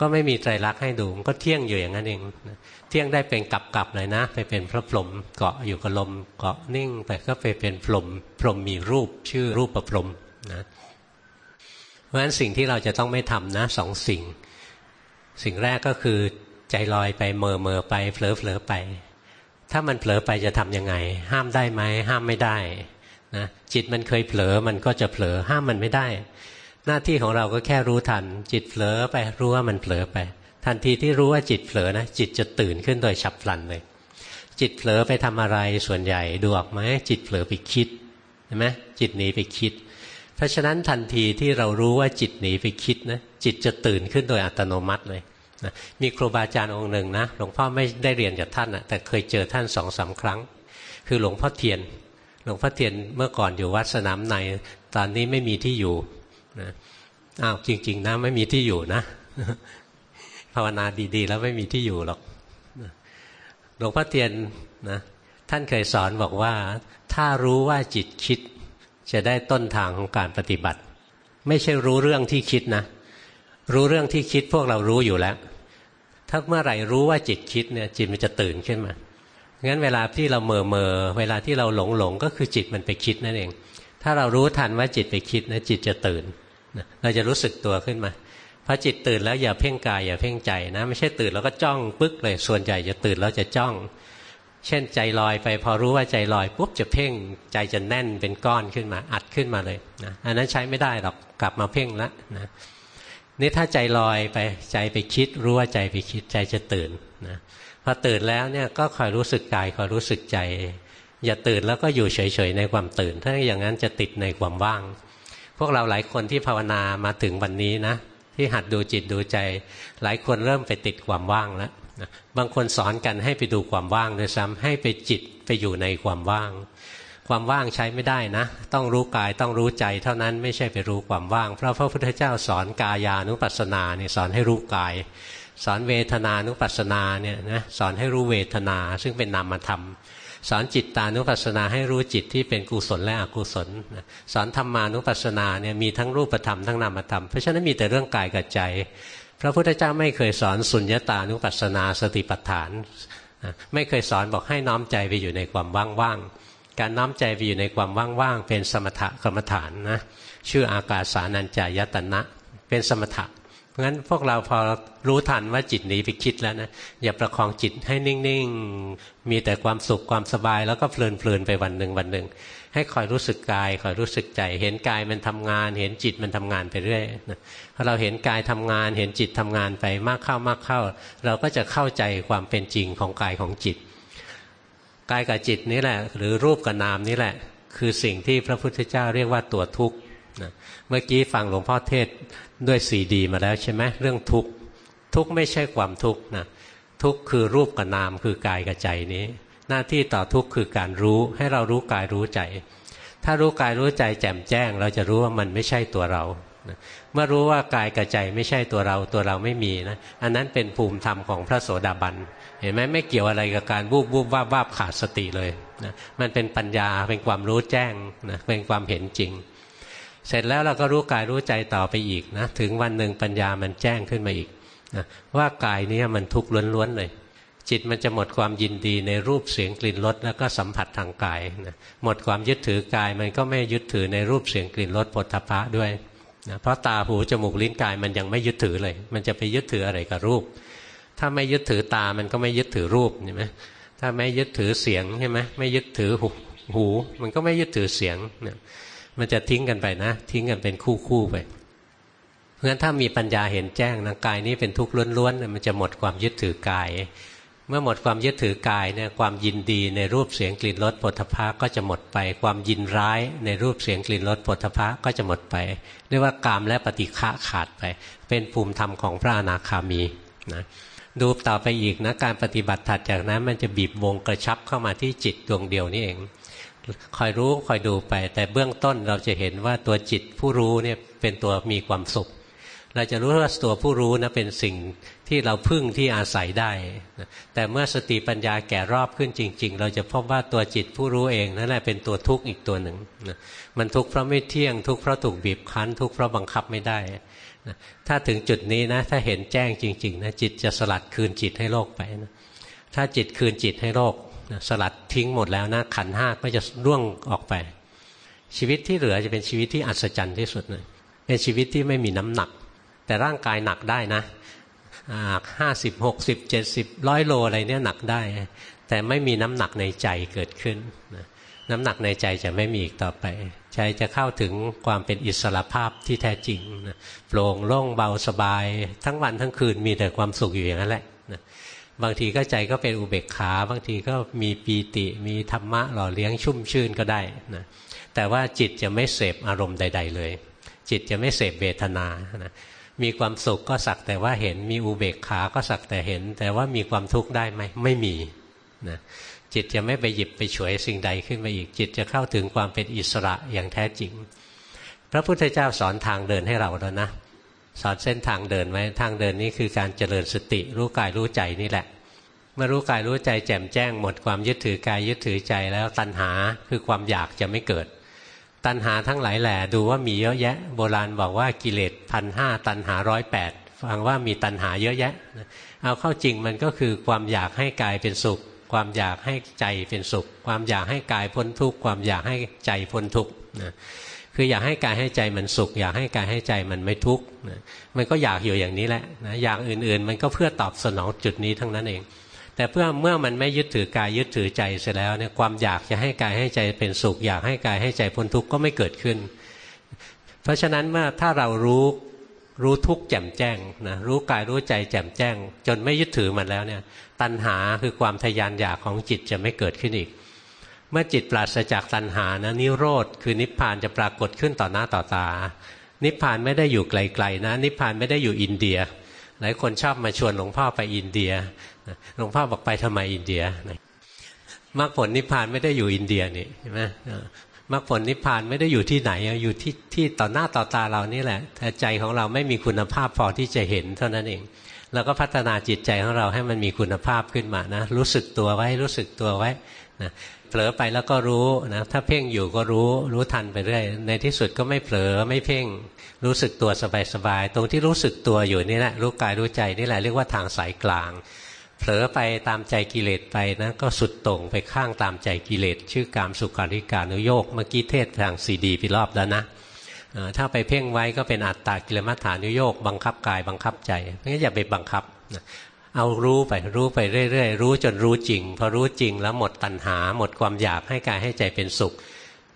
ก็ไม่มีไตรลักษณ์ให้ดูก็เที่ยงอยู่อย่างนั้นเองนะ เที่ยงได้เป็นกลับๆเลยนะ ไปเป็นพระพรหมเกาะอยู่กับลมเกาะนิ่งไปก็ไปเป็นพรหมพรหมมีรูปชื่อรูปประพรหมนะเพราะฉะนั้นสิ่งที่เราจะต้องไม่ทำนะสองสิ่ง สิ่งแรกก็คือใจลอยไปเมอเมอไปเผลอเผลอไป ถ้ามันเผลอไปจะทํำยังไง ห้ามได้ไหมห้ามไม่ได้นะจิตมันเคยเผลอมันก็จะเผลอห้ามมันไม่ได้ หน้าที่ของเราก็แค่รู้ทัน จิตเผลอไปรู้ว่ามันเผลอไป ทันทีที่รู้ว่าจิตเผลอนะจิตจะตื่นขึ้นโดยฉับพลันเลย จิตเผลอไปทำอะไรส่วนใหญ่ดูออกไหมจิตเผลอไปคิดเห็นไหมจิตหนีไปคิด เพราะฉะนั้นทันทีที่เรารู้ว่าจิตหนีไปคิดนะจิตจะตื่นขึ้นโดยอัตโนมัติเลยนะมีครูบาอาจารย์องค์หนึ่งนะหลวงพ่อไม่ได้เรียนกับท่านนะแต่เคยเจอท่านสองสาครั้ง คือหลวงพ่อเทียน หลวงพ่อเทียนเมื่อก่อนอยู่วัดสนามในตอนนี้ไม่มีที่อยู่นะอ้าวจริง ๆนะไม่มีที่อยู่นะ ภาวนาดีๆ แล้วไม่มีที่อยู่หรอกหลวงพ่อเทียนนะท่านเคยสอนบอกว่า ถ้ารู้ว่าจิตคิด จะได้ต้นทางของการปฏิบัติ ไม่ใช่รู้เรื่องที่คิดนะ รู้เรื่องที่คิดพวกเรารู้อยู่แล้ว ถ้าเมื่อไหร่รู้ว่าจิตคิดเนี่ยจิตมันจะตื่นขึ้นมางั้นเวลาที่เราเมอเมอเวลาที่เราหลงหลงก็คือจิตมันไปคิดนั่นเอง ถ้าเรารู้ทันว่าจิตไปคิดนะจิตจะตื่นเราจะรู้สึกตัวขึ้นมา พอจิตตื่นแล้วอย่าเพ่งกายอย่าเพ่งใจนะ ไม่ใช่ตื่นแล้วก็จ้องปึ๊กเลยส่วนใหญ่จะตื่นแล้วจะจ้อง เช่นใจลอยไป พอรู้ว่าใจลอยปุ๊บจะเพ่งใจจะแน่นเป็นก้อนขึ้นมาอัดขึ้นมาเลยนะอันนั้นใช้ไม่ได้หรอกกลับมาเพ่งละนะนี่ถ้าใจลอยไปใจไปคิด รู้ว่าใจไปคิดใจจะตื่นนะพอตื่นแล้วเนี่ยก็คอยรู้สึกกายคอยรู้สึกใจ อย่าตื่นแล้วก็อยู่เฉยๆในความตื่น ถ้าอย่างนั้นจะติดในความว่าง พวกเราหลายคนที่ภาวนามาถึงวันนี้นะ ที่หัดดูจิตดูใจ หลายคนเริ่มไปติดความว่างแล้วบางคนสอนกันให้ไปดูความว่างโดยซ้ำให้ไปจิตไปอยู่ในความว่าง ความว่างใช้ไม่ได้นะ ต้องรู้กายต้องรู้ใจ เท่านั้นไม่ใช่ไปรู้ความว่าง เพราะพระพุทธเจ้าสอนกายานุปัสสนาเนี่ยสอนให้รู้กาย สอนเวทนานุปัสสนาเนี่ยนะสอนให้รู้เวทนาซึ่งเป็นนามธรรม สอนจิตตานุปัสสนาให้รู้จิตที่เป็นกุศลและอกุศลสอนธรรมานุปัสสนาเนี่ยมีทั้งรูปธรรมทั้งนามธรรมเพราะฉะนั้นมีแต่เรื่องกายกับใจ พระพุทธเจ้าไม่เคยสอนสุญญตานุปัสสนาสติปัฏฐาน ไม่เคยสอนบอกให้น้อมใจไปอยู่ในความว่างๆการน้อมใจไปอยู่ในความว่างๆเป็นสมถกรรมฐานนะชื่ออากาสานัญจายตนะ เป็นสมถะ เพราะฉะนั้นพวกเราพอรู้ทันว่าจิตหนีไปคิดแล้วนะอย่าประคองจิตให้นิ่งๆ มีแต่ความสุขความสบาย แล้วก็เพลินๆไปวันหนึ่งวันหนึ่งให้คอยรู้สึกกายคอยรู้สึกใจ เห็นกายมันทำงาน เห็นจิตมันทำงานไปเรื่อยพอเราเห็นกายทำงาน เห็นจิตทำงานไปมากเข้ามากเข้า เราก็จะเข้าใจความเป็นจริงของกายของจิตกายกับจิตนี่แหละ หรือรูปกับนามนี่แหละ คือสิ่งที่พระพุทธเจ้าเรียกว่าตัวทุกข์เมื่อกี้ฟังหลวงพ่อเทศด้วยสีดีมาแล้วใช่ไหมเรื่องทุกข์ทุกข์ไม่ใช่ความทุกข์นะทุกข์คือรูปกับนามคือกายกับใจนี้ หน้าที่ต่อทุกข์คือการรู้ให้เรารู้กายรู้ใจ ถ้ารู้กายรู้ใจแจ่มแจ้ง เราจะรู้ว่ามันไม่ใช่ตัวเราเมื่อรู้ว่ากายกับใจไม่ใช่ตัวเราตัวเราไม่มีนะอันนั้นเป็นภูมิธรรมของพระโสดาบันเห็นไหมไม่เกี่ยวอะไรกับการบูบบูบวาบวาบขาดสติเลยนะมันเป็นปัญญาเป็นความรู้แจ้งนะเป็นความเห็นจริง เสร็จแล้วเราก็รู้กายรู้ใจต่อไปอีกนะถึงวันหนึ่งปัญญามันแจ้งขึ้นมาอีกนะว่ากายนี้มันทุกข์ล้วนๆเลย จิตมันจะหมดความยินดีในรูปเสียงกลิ่นรสแล้วก็สัมผัสทางกายนะหมดความยึดถือกายมันก็ไม่ยึดถือในรูปเสียงกลิ่นรสปฐพะด้วยนะเพราะตาหูจมูกลิ้นกายมันยังไม่ยึดถือเลย มันจะไปยึดถืออะไรกับรูป ถ้าไม่ยึดถือตามันก็ไม่ยึดถือรูปใช่ไหมถ้าไม่ยึดถือเสียงใช่ไหมไม่ยึดถือหูหูมันก็ไม่ยึดถือเสียงนี่ย มันจะทิ้งกันไปนะ ทิ้งกันเป็นคู่คู่ไปเพราะฉะนั้นถ้ามีปัญญาเห็นแจ้งนะกายนี้เป็นทุกข์ล้วนๆมันจะหมดความยึดถือกาย เมื่อหมดความยึดถือกายเนี่ยความยินดีในรูปเสียงกลิ่นรสปุถะพะก็จะหมดไป ความยินร้ายในรูปเสียงกลิ่นรสปุถะพะก็จะหมดไป เรียกว่ากามและปฏิฆะขาดไป เป็นภูมิธรรมของพระอนาคามีนะดูต่อไปอีกนะการปฏิบัติถัดจากนั้นมันจะบีบวงกระชับเข้ามาที่จิตดวงเดียวนี่เอง คอยรู้คอยดูไป แต่เบื้องต้นเราจะเห็นว่าตัวจิตผู้รู้เนี่ยเป็นตัวมีความสุข เราจะรู้ว่าตัวผู้รู้นะเป็นสิ่งที่เราพึ่งที่อาศัยได้ แต่เมื่อสติปัญญาแก่รอบขึ้นจริง ๆ เราจะพบว่าตัวจิตผู้รู้เองนั่นแหละเป็นตัวทุกข์อีกตัวหนึ่งมันทุกข์เพราะไม่เที่ยงทุกข์เพราะถูกบีบคั้น ทุกข์เพราะบังคับไม่ได้ถ้าถึงจุดนี้นะถ้าเห็นแจ้งจริง ๆ นะจิตจะสลัดคืนจิตให้โลกไปนะถ้าจิตคืนจิตให้โลก สลัดทิ้งหมดแล้วนะขันห้าก็จะร่วงออกไป ชีวิตที่เหลือจะเป็นชีวิตที่อัศจรรย์ที่สุดเลยเป็นชีวิตที่ไม่มีน้ำหนัก แต่ร่างกายหนักได้นะห้าสิบหกสิบเจ็ดสิบร้อยโลอะไรเนี่ยหนักได้ แต่ไม่มีน้ำหนักในใจเกิดขึ้นน้ำหนักในใจจะไม่มีอีกต่อไป ใจจะเข้าถึงความเป็นอิสระภาพที่แท้จริงโปร่งโล่งเบาสบาย ทั้งวันทั้งคืนมีแต่ความสุขอยู่อย่างนั้นแหละ บางทีก็ใจก็เป็นอุเบกขา บางทีก็มีปีติ มีธรรมะหล่อเลี้ยงชุ่มชื่นก็ได้นะแต่ว่าจิตจะไม่เสพอารมณ์ใด ๆ เลย จิตจะไม่เสพเวทนานะมีความสุขก็สักแต่ว่าเห็นมีอุเบกขาก็สักแต่เห็น แต่ว่ามีความทุกข์ได้ไหมไม่มีนะจิตจะไม่ไปหยิบไปฉวยสิ่งใดขึ้นมาอีก จิตจะเข้าถึงความเป็นอิสระอย่างแท้จริง พระพุทธเจ้าสอนทางเดินให้เราแล้วนะ สอนเส้นทางเดินไว้ทางเดินนี้คือการเจริญสติ รู้กายรู้ใจนี่แหละ เมื่อรู้กายรู้ใจแจ่มแจ้งหมดความยึดถือกายยึดถือใจแล้วตัณหาคือความอยากจะไม่เกิด ตัณหาทั้งหลายแหล่ดูว่ามีเยอะแยะ โบราณบอกว่ากิเลสพันห้าตัณหาร้อยแปดฟังว่ามีตัณหาเยอะแยะ เอาเข้าจริงมันก็คือความอยากให้กายเป็นสุข ความอยากให้ใจเป็นสุข ความอยากให้กายพ้นทุกข์ความอยากให้ใจพ้นทุกข์นะ คืออยากให้กายให้ใจมันสุข อยากให้กายให้ใจมันไม่ทุกข์นะมันก็อยากอยู่อย่างนี้แหละนะอยากอื่นๆ มันก็เพื่อตอบสนองจุดนี้ทั้งนั้นเอง แต่เพื่อเมื่อมันไม่ยึดถือกายยึดถือใจเสร็จแล้วเนี่ยความอยากจะให้กายให้ใจเป็นสุข อยากให้กายให้ใจพ้นทุกข์ก็ไม่เกิดขึ้น เพราะฉะนั้นเมื่อถ้าเรารู้รู้ทุกข์แจ่มแจ้งนะรู้กายรู้ใจแจ่มแจ้ง จนไม่ยึดถือมันแล้วเนี่ย ตัณหาคือความทยานอยากของจิตจะไม่เกิดขึ้นอีก เมื่อจิตปราศจากตัณหานะนิโรธคือนิพพานจะปรากฏขึ้นต่อหน้าต่อตา นิพพานไม่ได้อยู่ไกลๆนะ นิพพานไม่ได้อยู่อินเดีย หลายคนชอบมาชวนหลวงพ่อไปอินเดียหลวงพ่อบอกไปทำไมอินเดียมรรคผลนิพพานไม่ได้อยู่อินเดียนี่เห็นไหมมรรคผลนิพพานไม่ได้อยู่ที่ไหนอยู่ที่ที่ต่อหน้าต่อตาเรานี่แหละแต่ใจของเราไม่มีคุณภาพพอที่จะเห็นเท่านั้นเองเราก็พัฒนาจิตใจของเราให้มันมีคุณภาพขึ้นมานะรู้สึกตัวไว้รู้สึกตัวไว้ นะเผลอไปแล้วก็รู้นะถ้าเพ่งอยู่ก็รู้รู้ทันไปเรื่อยในที่สุดก็ไม่เผลอไม่เพ่ง รู้สึกตัวสบายๆตรงที่รู้สึกตัวอยู่นี่แหละรู้กายรู้ใจนี่แหละเรียกว่าทางสายกลาง เผลอไปตามใจกิเลสไปนะก็สุดตรงไปข้างตามใจกิเลสชื่อกามสุขาริการนุโยกเมื่อกี้เทศทางซีดีไปรอบแล้วนะถ้าไปเพ่งไว้ก็เป็นอัตตากิลมัฏฐานุโยกบังคับกายบังคับใจเพราะงั้นอย่าไปบังคับ เอารู้ไปรู้ไปเรื่อยๆรู้จนรู้จริงพอรู้จริงแล้วหมดตัณหา หมดความอยากให้กายให้ใจเป็นสุข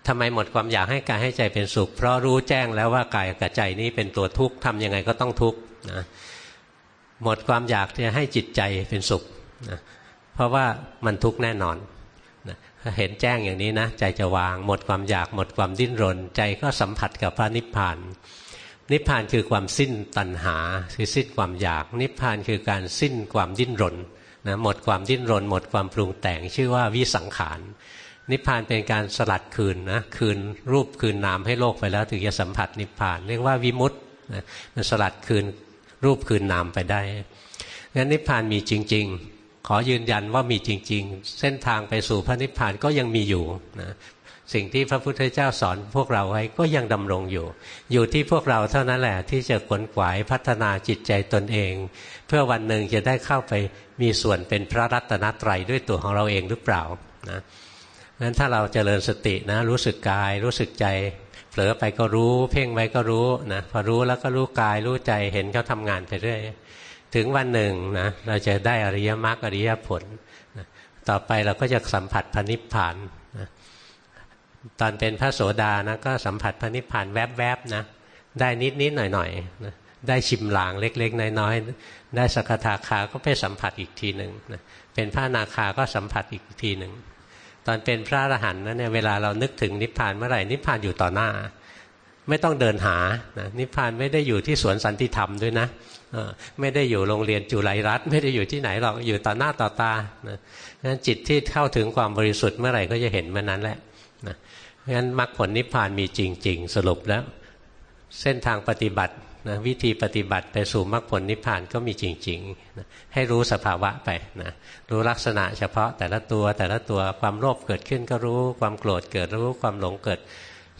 ทำไมหมดความอยากให้กายให้ใจเป็นสุข เพราะรู้แจ้งแล้วว่ากายกับใจนี้เป็นตัวทุกข์ทำยังไงก็ต้องทุกข์นะหมดความอยากจะให้จิตใจเป็นสุขนะเพราะว่ามันทุกข์แน่นอนเห็นแจ้งอย่างนี้นะใจจะวาง หมดความอยากหมดความดิ้นรน ใจก็สัมผัสกับพระนิพพาน นิพพานคือความสิ้นตัณหาคือสิ้นความอยาก นิพพานคือการสิ้นความดิ้นรนนะหมดความดิ้นรน หมดความปรุงแต่งชื่อว่าวิสังขารนิพพานเป็นการสลัดคืนนะคืนรูปคืนนามให้โลกไปแล้วถึงจะสัมผัสนิพพาน เรียกว่าวิมุตต์นะมันสลัดคืนรูปคืนนามไปได้งั้นนิพพานมีจริง ๆ ขอยืนยันว่ามีจริง ๆ เส้นทางไปสู่พระนิพพานก็ยังมีอยู่นะ สิ่งที่พระพุทธเจ้าสอนพวกเราไว้ก็ยังดำรงอยู่ อยู่ที่พวกเราเท่านั้นแหละที่จะขวนขวายพัฒนาจิตใจตนเอง เพื่อวันหนึ่งจะได้เข้าไปมีส่วนเป็นพระรัตนตรัยด้วยตัวของเราเองหรือเปล่านะนั้นถ้าเราเจริญสตินะรู้สึกกายรู้สึกใจเผลอไปก็รู้ เพ่งไว้ก็รู้นะพอรู้แล้วก็รู้กายรู้ใจเห็นเขาทำงานไปเรื่อยถึงวันหนึ่งนะเราจะได้อริยมรรคอริยผลนะต่อไปเราก็จะสัมผัสพระนิพพาน ตอนเป็นพระโสดานะก็สัมผัสพระนิพพานแวบๆนะได้นิดๆหน่อยๆนะได้ชิมหลางเล็ก ๆ น้อยๆได้สกทาคาก็ไปสัมผัสอีกทีหนึ่งนะเป็นพระนาคาก็สัมผัสอีกทีหนึ่งตอนเป็นพระอรหันต์นะเนี่ยเวลาเรานึกถึงนิพพานเมื่อไหร่นิพพานอยู่ต่อหน้า ไม่ต้องเดินหานะนิพพานไม่ได้อยู่ที่สวนสันติธรรมด้วยนะไม่ได้อยู่โรงเรียนจุไรรัตไม่ได้อยู่ที่ไหนหรอกอยู่ต่อหน้าต่อตานะงั้นจิตที่เข้าถึงความบริสุทธิ์เมื่อไหร่ก็จะเห็นเมื่อนั้นแหละนะ งั้นมรรคผลนิพพานมีจริง ๆ สรุปแล้ว เส้นทางปฏิบัตินะวิธีปฏิบัติไปสู่มรรคผลนิพพานก็มีจริงๆนะให้รู้สภาวะไปนะรู้ลักษณะเฉพาะแต่ละตัวแต่ละตัวความโลภเกิดขึ้นก็รู้ความโกรธเกิดรู้ความหลงเกิด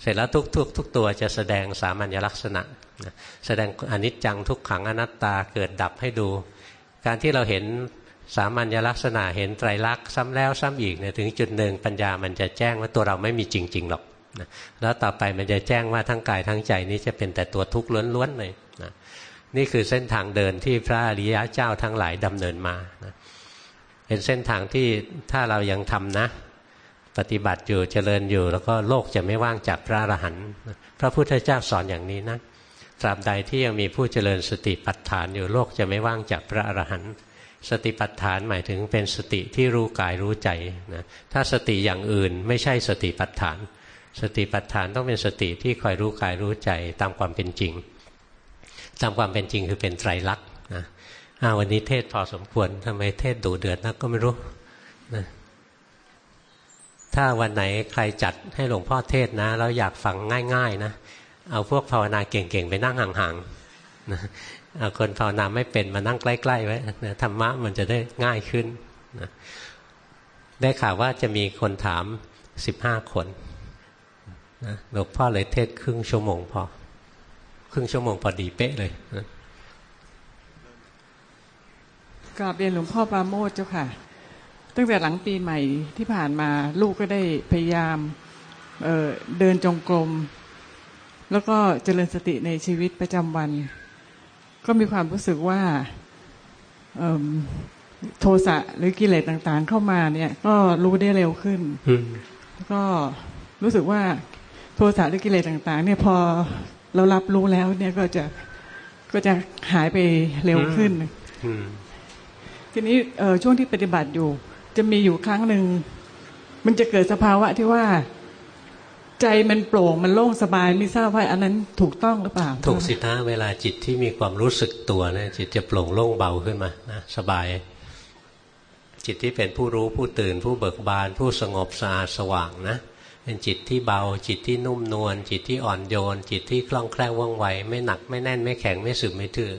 เสร็จแล้วทุกๆุกทุกตัวจะแสดงสามัญลักษณะแสดงอนิจจังทุกขังอนัตตาเกิดดับให้ดู การที่เราเห็น สามัญลักษณะเห็นไตรลักษณ์ซ้ำแล้วซ้ำอีกเนี่ยถึงจุดหนึ่งปัญญามันจะแจ้งว่าตัวเราไม่มีจริง ๆ หรอกนะแล้วต่อไปมันจะแจ้งว่าทั้งกายทั้งใจนี้จะเป็นแต่ตัวทุกข์ล้วนๆเลยนะนี่คือเส้นทางเดินที่พระอริยะเจ้าทั้งหลายดำเนินมานะเป็นเส้นทางที่ถ้าเรายังทำนะ ปฏิบัติอยู่เจริญอยู่ แล้วก็โลกจะไม่ว่างจากพระอรหันต์พระพุทธเจ้าสอนอย่างนี้นะตราบใดที่ยังมีผู้เจริญสติปัฏฐานอยู่โลกจะไม่ว่างจากพระอรหันต์ สติปัฏฐานหมายถึงเป็นสติที่รู้กายรู้ใจนะถ้าสติอย่างอื่นไม่ใช่สติปัฏฐาน สติปัฏฐานต้องเป็นสติที่คอยรู้กายรู้ใจตามความเป็นจริง ตามความเป็นจริงคือเป็นไตรลักษณ์นะวันนี้เทศพอสมควรทำไมเทศดูเดือดนักก็ไม่รู้นะถ้าวันไหนใครจัดให้หลวงพ่อเทศนะแล้วอยากฟังง่าย ๆ นะ เอาพวกภาวนาเก่งๆ ไปนั่งห่างๆนะ เอาคนภาวนาไม่เป็นมานั่งใกล้ๆไว้นะธรรมะมันจะได้ง่ายขึ้นนะได้ข่าวว่าจะมีคนถามสิบห้าคนนะหลวงพ่อเลยเทศครึ่งชั่วโมงพอ ครึ่งชั่วโมงพอดีเป๊ะเลยนะกราบเรียนหลวงพ่อปราโมทเจ้าค่ะ ตั้งแต่หลังปีใหม่ที่ผ่านมาลูกก็ได้พยายามเเดินจงกรม แล้วก็เจริญสติในชีวิตประจำวัน ก็มีความรู้สึกว่าโทสะหรือกิเลสต่างๆ เข้ามาเนี่ย ก็รู้ได้เร็วขึ้นก็รู้สึกว่าโทสะหรือกิเลสต่างๆ เนี่ยพอเรารับรู้แล้วเนี่ยก็จะก็จะหายไปเร็วขึ้นทีนี้ช่วงที่ปฏิบัติอยู่ จะมีอยู่ครั้งหนึ่งมันจะเกิดสภาวะที่ว่า ใจมันโปร่งมันโล่งสบายไม่ทราบว่าอันนั้นถูกต้องหรือเปล่า ถูกสินะเวลาจิตที่มีความรู้สึกตัวเนะจิตจะโปร่งโล่งเบาขึ้นมานะสบาย จิตที่เป็นผู้รู้ผู้ตื่น ผู้เบิกบาน ผู้สงบสะอาดสว่างนะเป็นจิตที่เบาจิตที่นุ่มนวลจิตที่อ่อนโยน จิตที่คล่องแคล่วว่องไว ไม่หนักไม่แน่นไม่แข็งไม่สึมไม่ทื่อ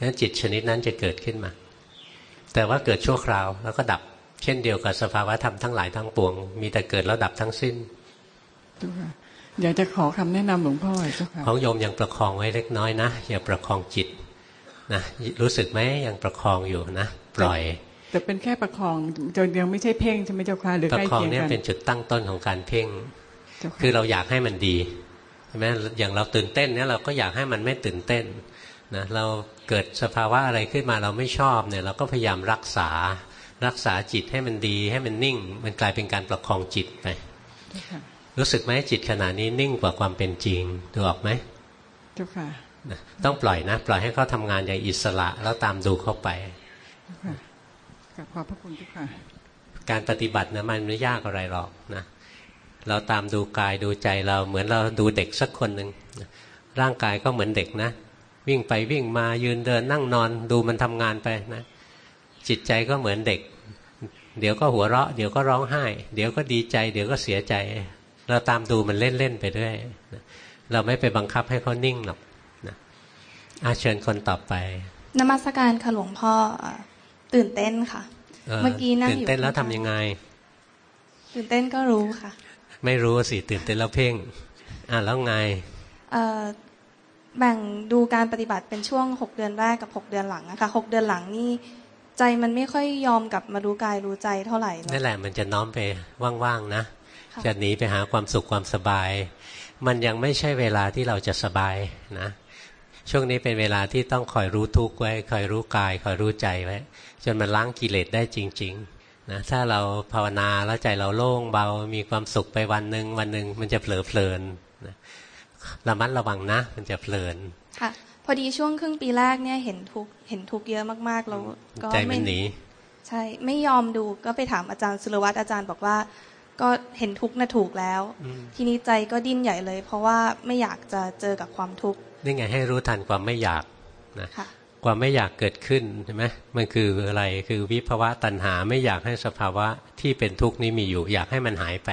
นั้นจิตชนิดนั้นจะเกิดขึ้นมา แต่ว่าเกิดชั่วคราวแล้วก็ดับ เช่นเดียวกับสภาวะธรรมทั้งหลายทั้งปวง มีแต่เกิดแล้วดับทั้งสิ้น อยากจะขอคำแนะนำหลวงพ่อเจ้าค่ะของโยมยังประคองไว้เล็กน้อยนะอย่าประคองจิตนะรู้สึกไหมยังประคองอยู่นะปล่อย แต่เป็นแค่ประคองจนยังไม่ใช่เพ่งใช่ไหมเจ้าค่ะหรือใกล้เคียงกันประคองเนี่ยเป็นจุดตั้งต้นของการเพ่งคือเราอยากให้มันดีใช่ไหมอย่างเราตื่นเต้นเนี่ยเราก็อยากให้มันไม่ตื่นเต้นนะเราเกิดสภาวะอะไรขึ้นมาเราไม่ชอบเนี่ยเราก็พยายามรักษารักษาจิตให้มันดีให้มันนิ่ง มันกลายเป็นการประคองจิตไป รู้สึกไหมจิตขณะนี้นิ่งกว่าความเป็นจริงดูออกไหมทุกค่ะต้องปล่อยนะ ปล่อยให้เขาทำงานอย่างอิสระแล้วตามดูเข้าไปขอบพระคุณทุกค่ะ การปฏิบัตินะมันไม่ยากอะไรหรอกนะเราตามดูกายดูใจเราเหมือนเราดูเด็กสักคนหนึ่งร่างกายก็เหมือนเด็กนะ วิ่งไปวิ่งมายืนเดินนั่งนอนดูมันทำงานไปนะจิตใจก็เหมือนเด็ก เดี๋ยวก็หัวเราะ เดี๋ยวก็ร้องไห้ เดี๋ยวก็ดีใจ เดี๋ยวก็เสียใจ เราตามดูมันเล่น ๆ ไปด้วยเราไม่ไปบังคับให้เขานิ่งหรอกนะอาเชิญคนต่อไป นมัสการค่ะหลวงพ่อตื่นเต้นค่ะ เมื่อกี้นั่งอยู่ตื่นเต้นแล้วทำยังไง ตื่นเต้นก็รู้ค่ะ ไม่รู้สิตื่นเต้นแล้วเพ่ง อ่าแล้วไงแบ่งดูการปฏิบัติเป็นช่วงหกเดือนแรกกับหกเดือนหลังนะคะหกเดือนหลังนี่ใจมันไม่ค่อยยอมกลับมารู้กายรู้ใจเท่าไหร่นั่นแหละมันจะน้อมไปว่างๆนะ จะหนีไปหาความสุขความสบาย มันยังไม่ใช่เวลาที่เราจะสบายนะ ช่วงนี้เป็นเวลาที่ต้องคอยรู้ทุกข์ไว้คอยรู้กาย คอยรู้ใจไว้จนมันล้างกิเลสได้จริง ๆ นะ ถ้าเราภาวนาแล้วใจเราโล่งเบา มีความสุขไปวันหนึ่งวันหนึ่งมันจะเผลอเพลินนะระมัดระวังนะ มันจะเพลินค่ะพอดีช่วงครึ่งปีแรกเนี่ยเห็นทุกเห็นทุกเยอะมากๆแล้วก็ไม่หนีใช่ไม่ยอมดูก็ไปถามอาจารย์สุรวัตรอาจารย์บอกว่า ก็เห็นทุกน่ะถูกแล้ว ทีนี้ใจก็ดิ้นใหญ่เลย เพราะว่าไม่อยากจะเจอกับความทุกข์นี่ไงให้รู้ทันความไม่อยากนะความไม่อยากเกิดขึ้นใช่ไหมมันคืออะไรคือวิภวะตัณหาไม่อยากให้สภาวะที่เป็นทุกข์นี้มีอยู่ อยากให้มันหายไป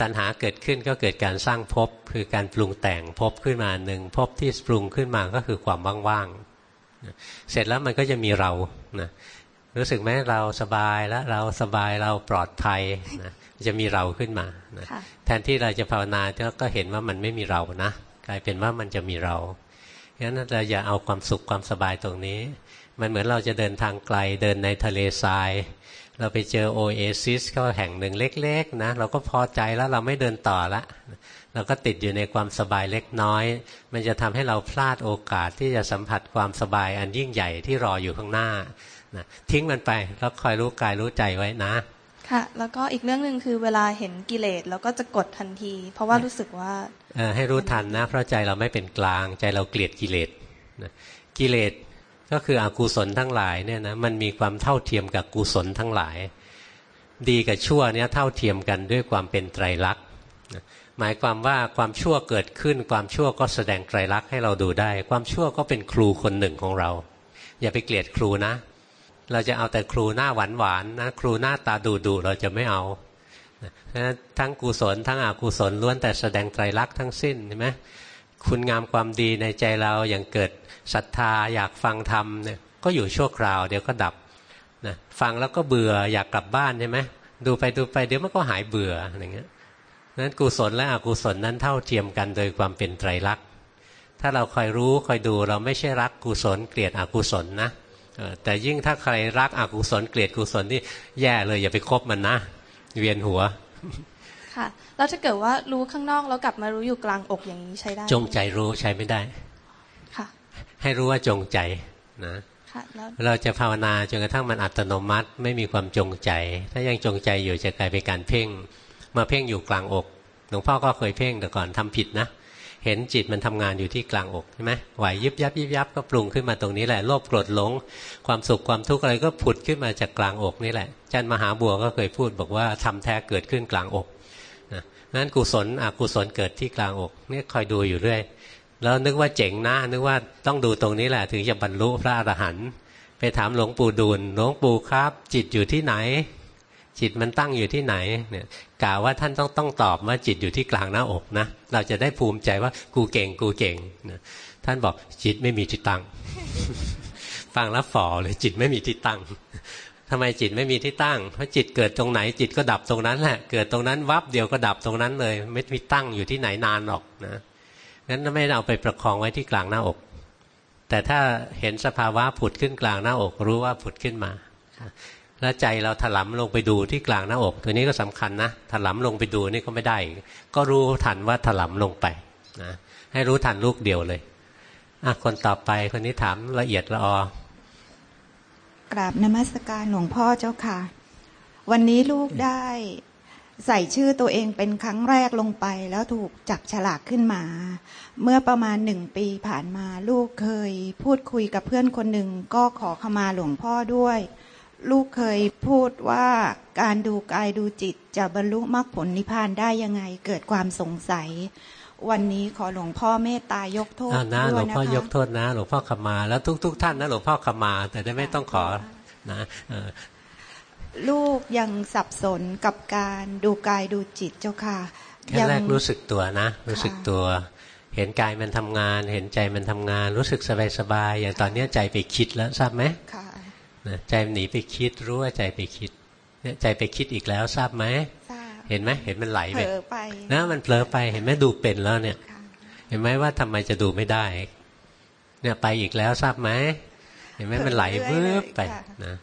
ตัณหาเกิดขึ้นก็เกิดการสร้างภพคือการปรุงแต่งภพขึ้นมาหนึ่งภพที่ปรุงขึ้นมาก็คือความว่างๆเสร็จแล้วมันก็จะมีเรานะ รู้สึกไหมเราสบายแล้วเราสบายเราปลอดภัยนะจะมีเราขึ้นมานะแทนที่เราจะภาวนาก็เห็นว่ามันไม่มีเรานะกลายเป็นว่ามันจะมีเรางั้นเราอย่าเอาความสุขความสบายตรงนี้ มันเหมือนเราจะเดินทางไกลเดินในทะเลทราย เราไปเจอโอเอซิสก็แห่งหนึ่งเล็กๆนะเราก็พอใจแล้วเราไม่เดินต่อละเราก็ติดอยู่ในความสบายเล็กน้อย มันจะทำให้เราพลาดโอกาสที่จะสัมผัสความสบายอันยิ่งใหญ่ที่รออยู่ข้างหน้า นะทิ้งมันไปแล้วคอยรู้กายรู้ใจไว้นะ ค่ะ แล้วก็อีกเรื่องหนึ่งคือเวลาเห็นกิเลสเราก็จะกดทันที เพราะว่ารู้สึกว่าให้รู้ทันนะ เพราะใจเราไม่เป็นกลางใจเราเกลียดกิเลสกิเลสก็คืออกุศลทั้งหลายเนี่ยนะมันมีความเท่าเทียมกับกุศลทั้งหลาย ดีกับชั่วเนี่ยเท่าเทียมกันด้วยความเป็นไตรลักษณ์หมายความว่าความชั่วเกิดขึ้น ความชั่วก็แสดงไตรลักษณ์ให้เราดูได้ ความชั่วก็เป็นครูคนหนึ่งของเรา อย่าไปเกลียดครูนะ เราจะเอาแต่ครูหน้าหวานหวานนะครูหน้าตาดุดุเราจะไม่เอาทั้งกุศลทั้งอกุศลล้วนแต่แสดงไตรลักษณ์ทั้งสิ้นใช่ไหมคุณงามความดีในใจเราอย่างเกิดศรัทธาอยากฟังธรรมเนี่ยก็อยู่ชั่วคราวเดี๋ยวก็ดับนะฟังแล้วก็เบื่ออยากกลับบ้านใช่ไหมดูไปดูไปเดี๋ยวมันก็หายเบื่ออย่างเงี้ยนั้นกุศลและอกุศลนั้นเท่าเทียมกันโดยความเป็นไตรลักษณ์ถ้าเราคอยรู้คอยดูเราไม่ใช่รักกุศลเกลียดอกุศลนะ แต่ยิ่งถ้าใครรักอกุศลเกลียดกุศลนี่แย่เลยอย่าไปคบมันนะ เวียนหัว ค่ะ แล้วถ้าเกิดว่ารู้ข้างนอกแล้วกลับมารู้อยู่กลางอกอย่างนี้ใช้ได้ จงใจรู้ใช้ไม่ได้ ค่ะ ให้รู้ว่าจงใจนะเราจะภาวนาจนกระทั่งมันอัตโนมัติไม่มีความจงใจ ถ้ายังจงใจอยู่จะกลายเป็นการเพ่ง มาเพ่งอยู่กลางอก หลวงพ่อก็เคยเพ่งแต่ก่อนทำผิดนะ เห็นจิตมันทำงานอยู่ที่กลางอกใช่ไหมไหวยิบยับยิบยับก็ปรุงขึ้นมาตรงนี้แหละโลภโกรธหลง ความสุขความทุกข์อะไรก็ผุดขึ้นมาจากกลางอกนี่แหละจันมหาบัวก็เคยพูดบอกว่าทำแท้เกิดขึ้นกลางอกนั้นกุศลอกุศลเกิดที่กลางอกนี่คอยดูอยู่เรื่อยแล้วนึกว่าเจ๋งนะนึกว่าต้องดูตรงนี้แหละถึงจะบรรลุพระอรหันต์ไปถามหลวงปู่ดูลหลวงปู่ครับ จิตอยู่ที่ไหน จิตมันตั้งอยู่ที่ไหนเนี่ยกล่าวว่าท่านต้องต้องตอบว่าจิตอยู่ที่กลางหน้าอกนะเราจะได้ภูมิใจว่ากูเก่งกูเก่งนะท่านบอกจิตไม่มีที่ตั้ง ฟังแล้วฝ่อเลยจิตไม่มีที่ตั้งทำไมจิตไม่มีที่ตั้ง เพราะจิตเกิดตรงไหนจิตก็ดับตรงนั้นแหละเกิดตรงนั้นวับเดียวก็ดับตรงนั้นเลย ไม่มีตั้งอยู่ที่ไหนนานหรอกนะงั้นไม่เอาไปประคองไว้ที่กลางหน้าอก แต่ถ้าเห็นสภาวะผุดขึ้นกลางหน้าอก รู้ว่าผุดขึ้นมา แล้วใจเราถลำลงไปดูที่กลางหน้าอก ตัวนี้ก็สำคัญนะถลำลงไปดูนี่ก็ไม่ได้ ก็รู้ทันว่าถลำลงไปนะให้รู้ทันลูกเดียวเลยอะคนต่อไปคนนี้ถามละเอียดละออกราบนมัสการหลวงพ่อเจ้าค่ะ วันนี้ลูกได้ใส่ชื่อตัวเองเป็นครั้งแรกลงไป แล้วถูกจับฉลากขึ้นมา เมื่อประมาณหนึ่งปีผ่านมาลูกเคยพูดคุยกับเพื่อนคนหนึ่งก็ขอขมาหลวงพ่อด้วย ลูกเคยพูดว่าการดูกายดูจิตจะบรรลุมรรคผลนิพพานได้ยังไงเกิดความสงสัย วันนี้ขอหลวงพ่อเมตตายกโทษด้วยนะคะหลวงพ่อยกโทษนะ หลวงพ่อขมาแล้วทุก ๆทท่านนะหลวงพ่อขมา แต่ได้ไม่ต้องขอนะลูกยังสับสนกับการดูกายดูจิตเจ้าค่ะแค่แรกรู้สึกตัวนะ รู้สึกตัว เห็นกายมันทำงาน เห็นใจมันทำงาน รู้สึกสบายสบายอย่างตอนนี้ใจไปคิดแล้วทราบไหมค่ะ ใจหนีไปคิดรู้ว่าใจไปคิดเนี่ยใจไปคิดอีกแล้วทราบไหมเห็นไหมเห็นมันไหลไปนะมันเผลอไปเห็นไหมดูเป็นแล้วเนี่ย เห็นไหมว่าทำไมจะดูไม่ได้ เนี่ยไปอีกแล้วทราบไหมเห็นไหมมันไหลเบื้อไปนะ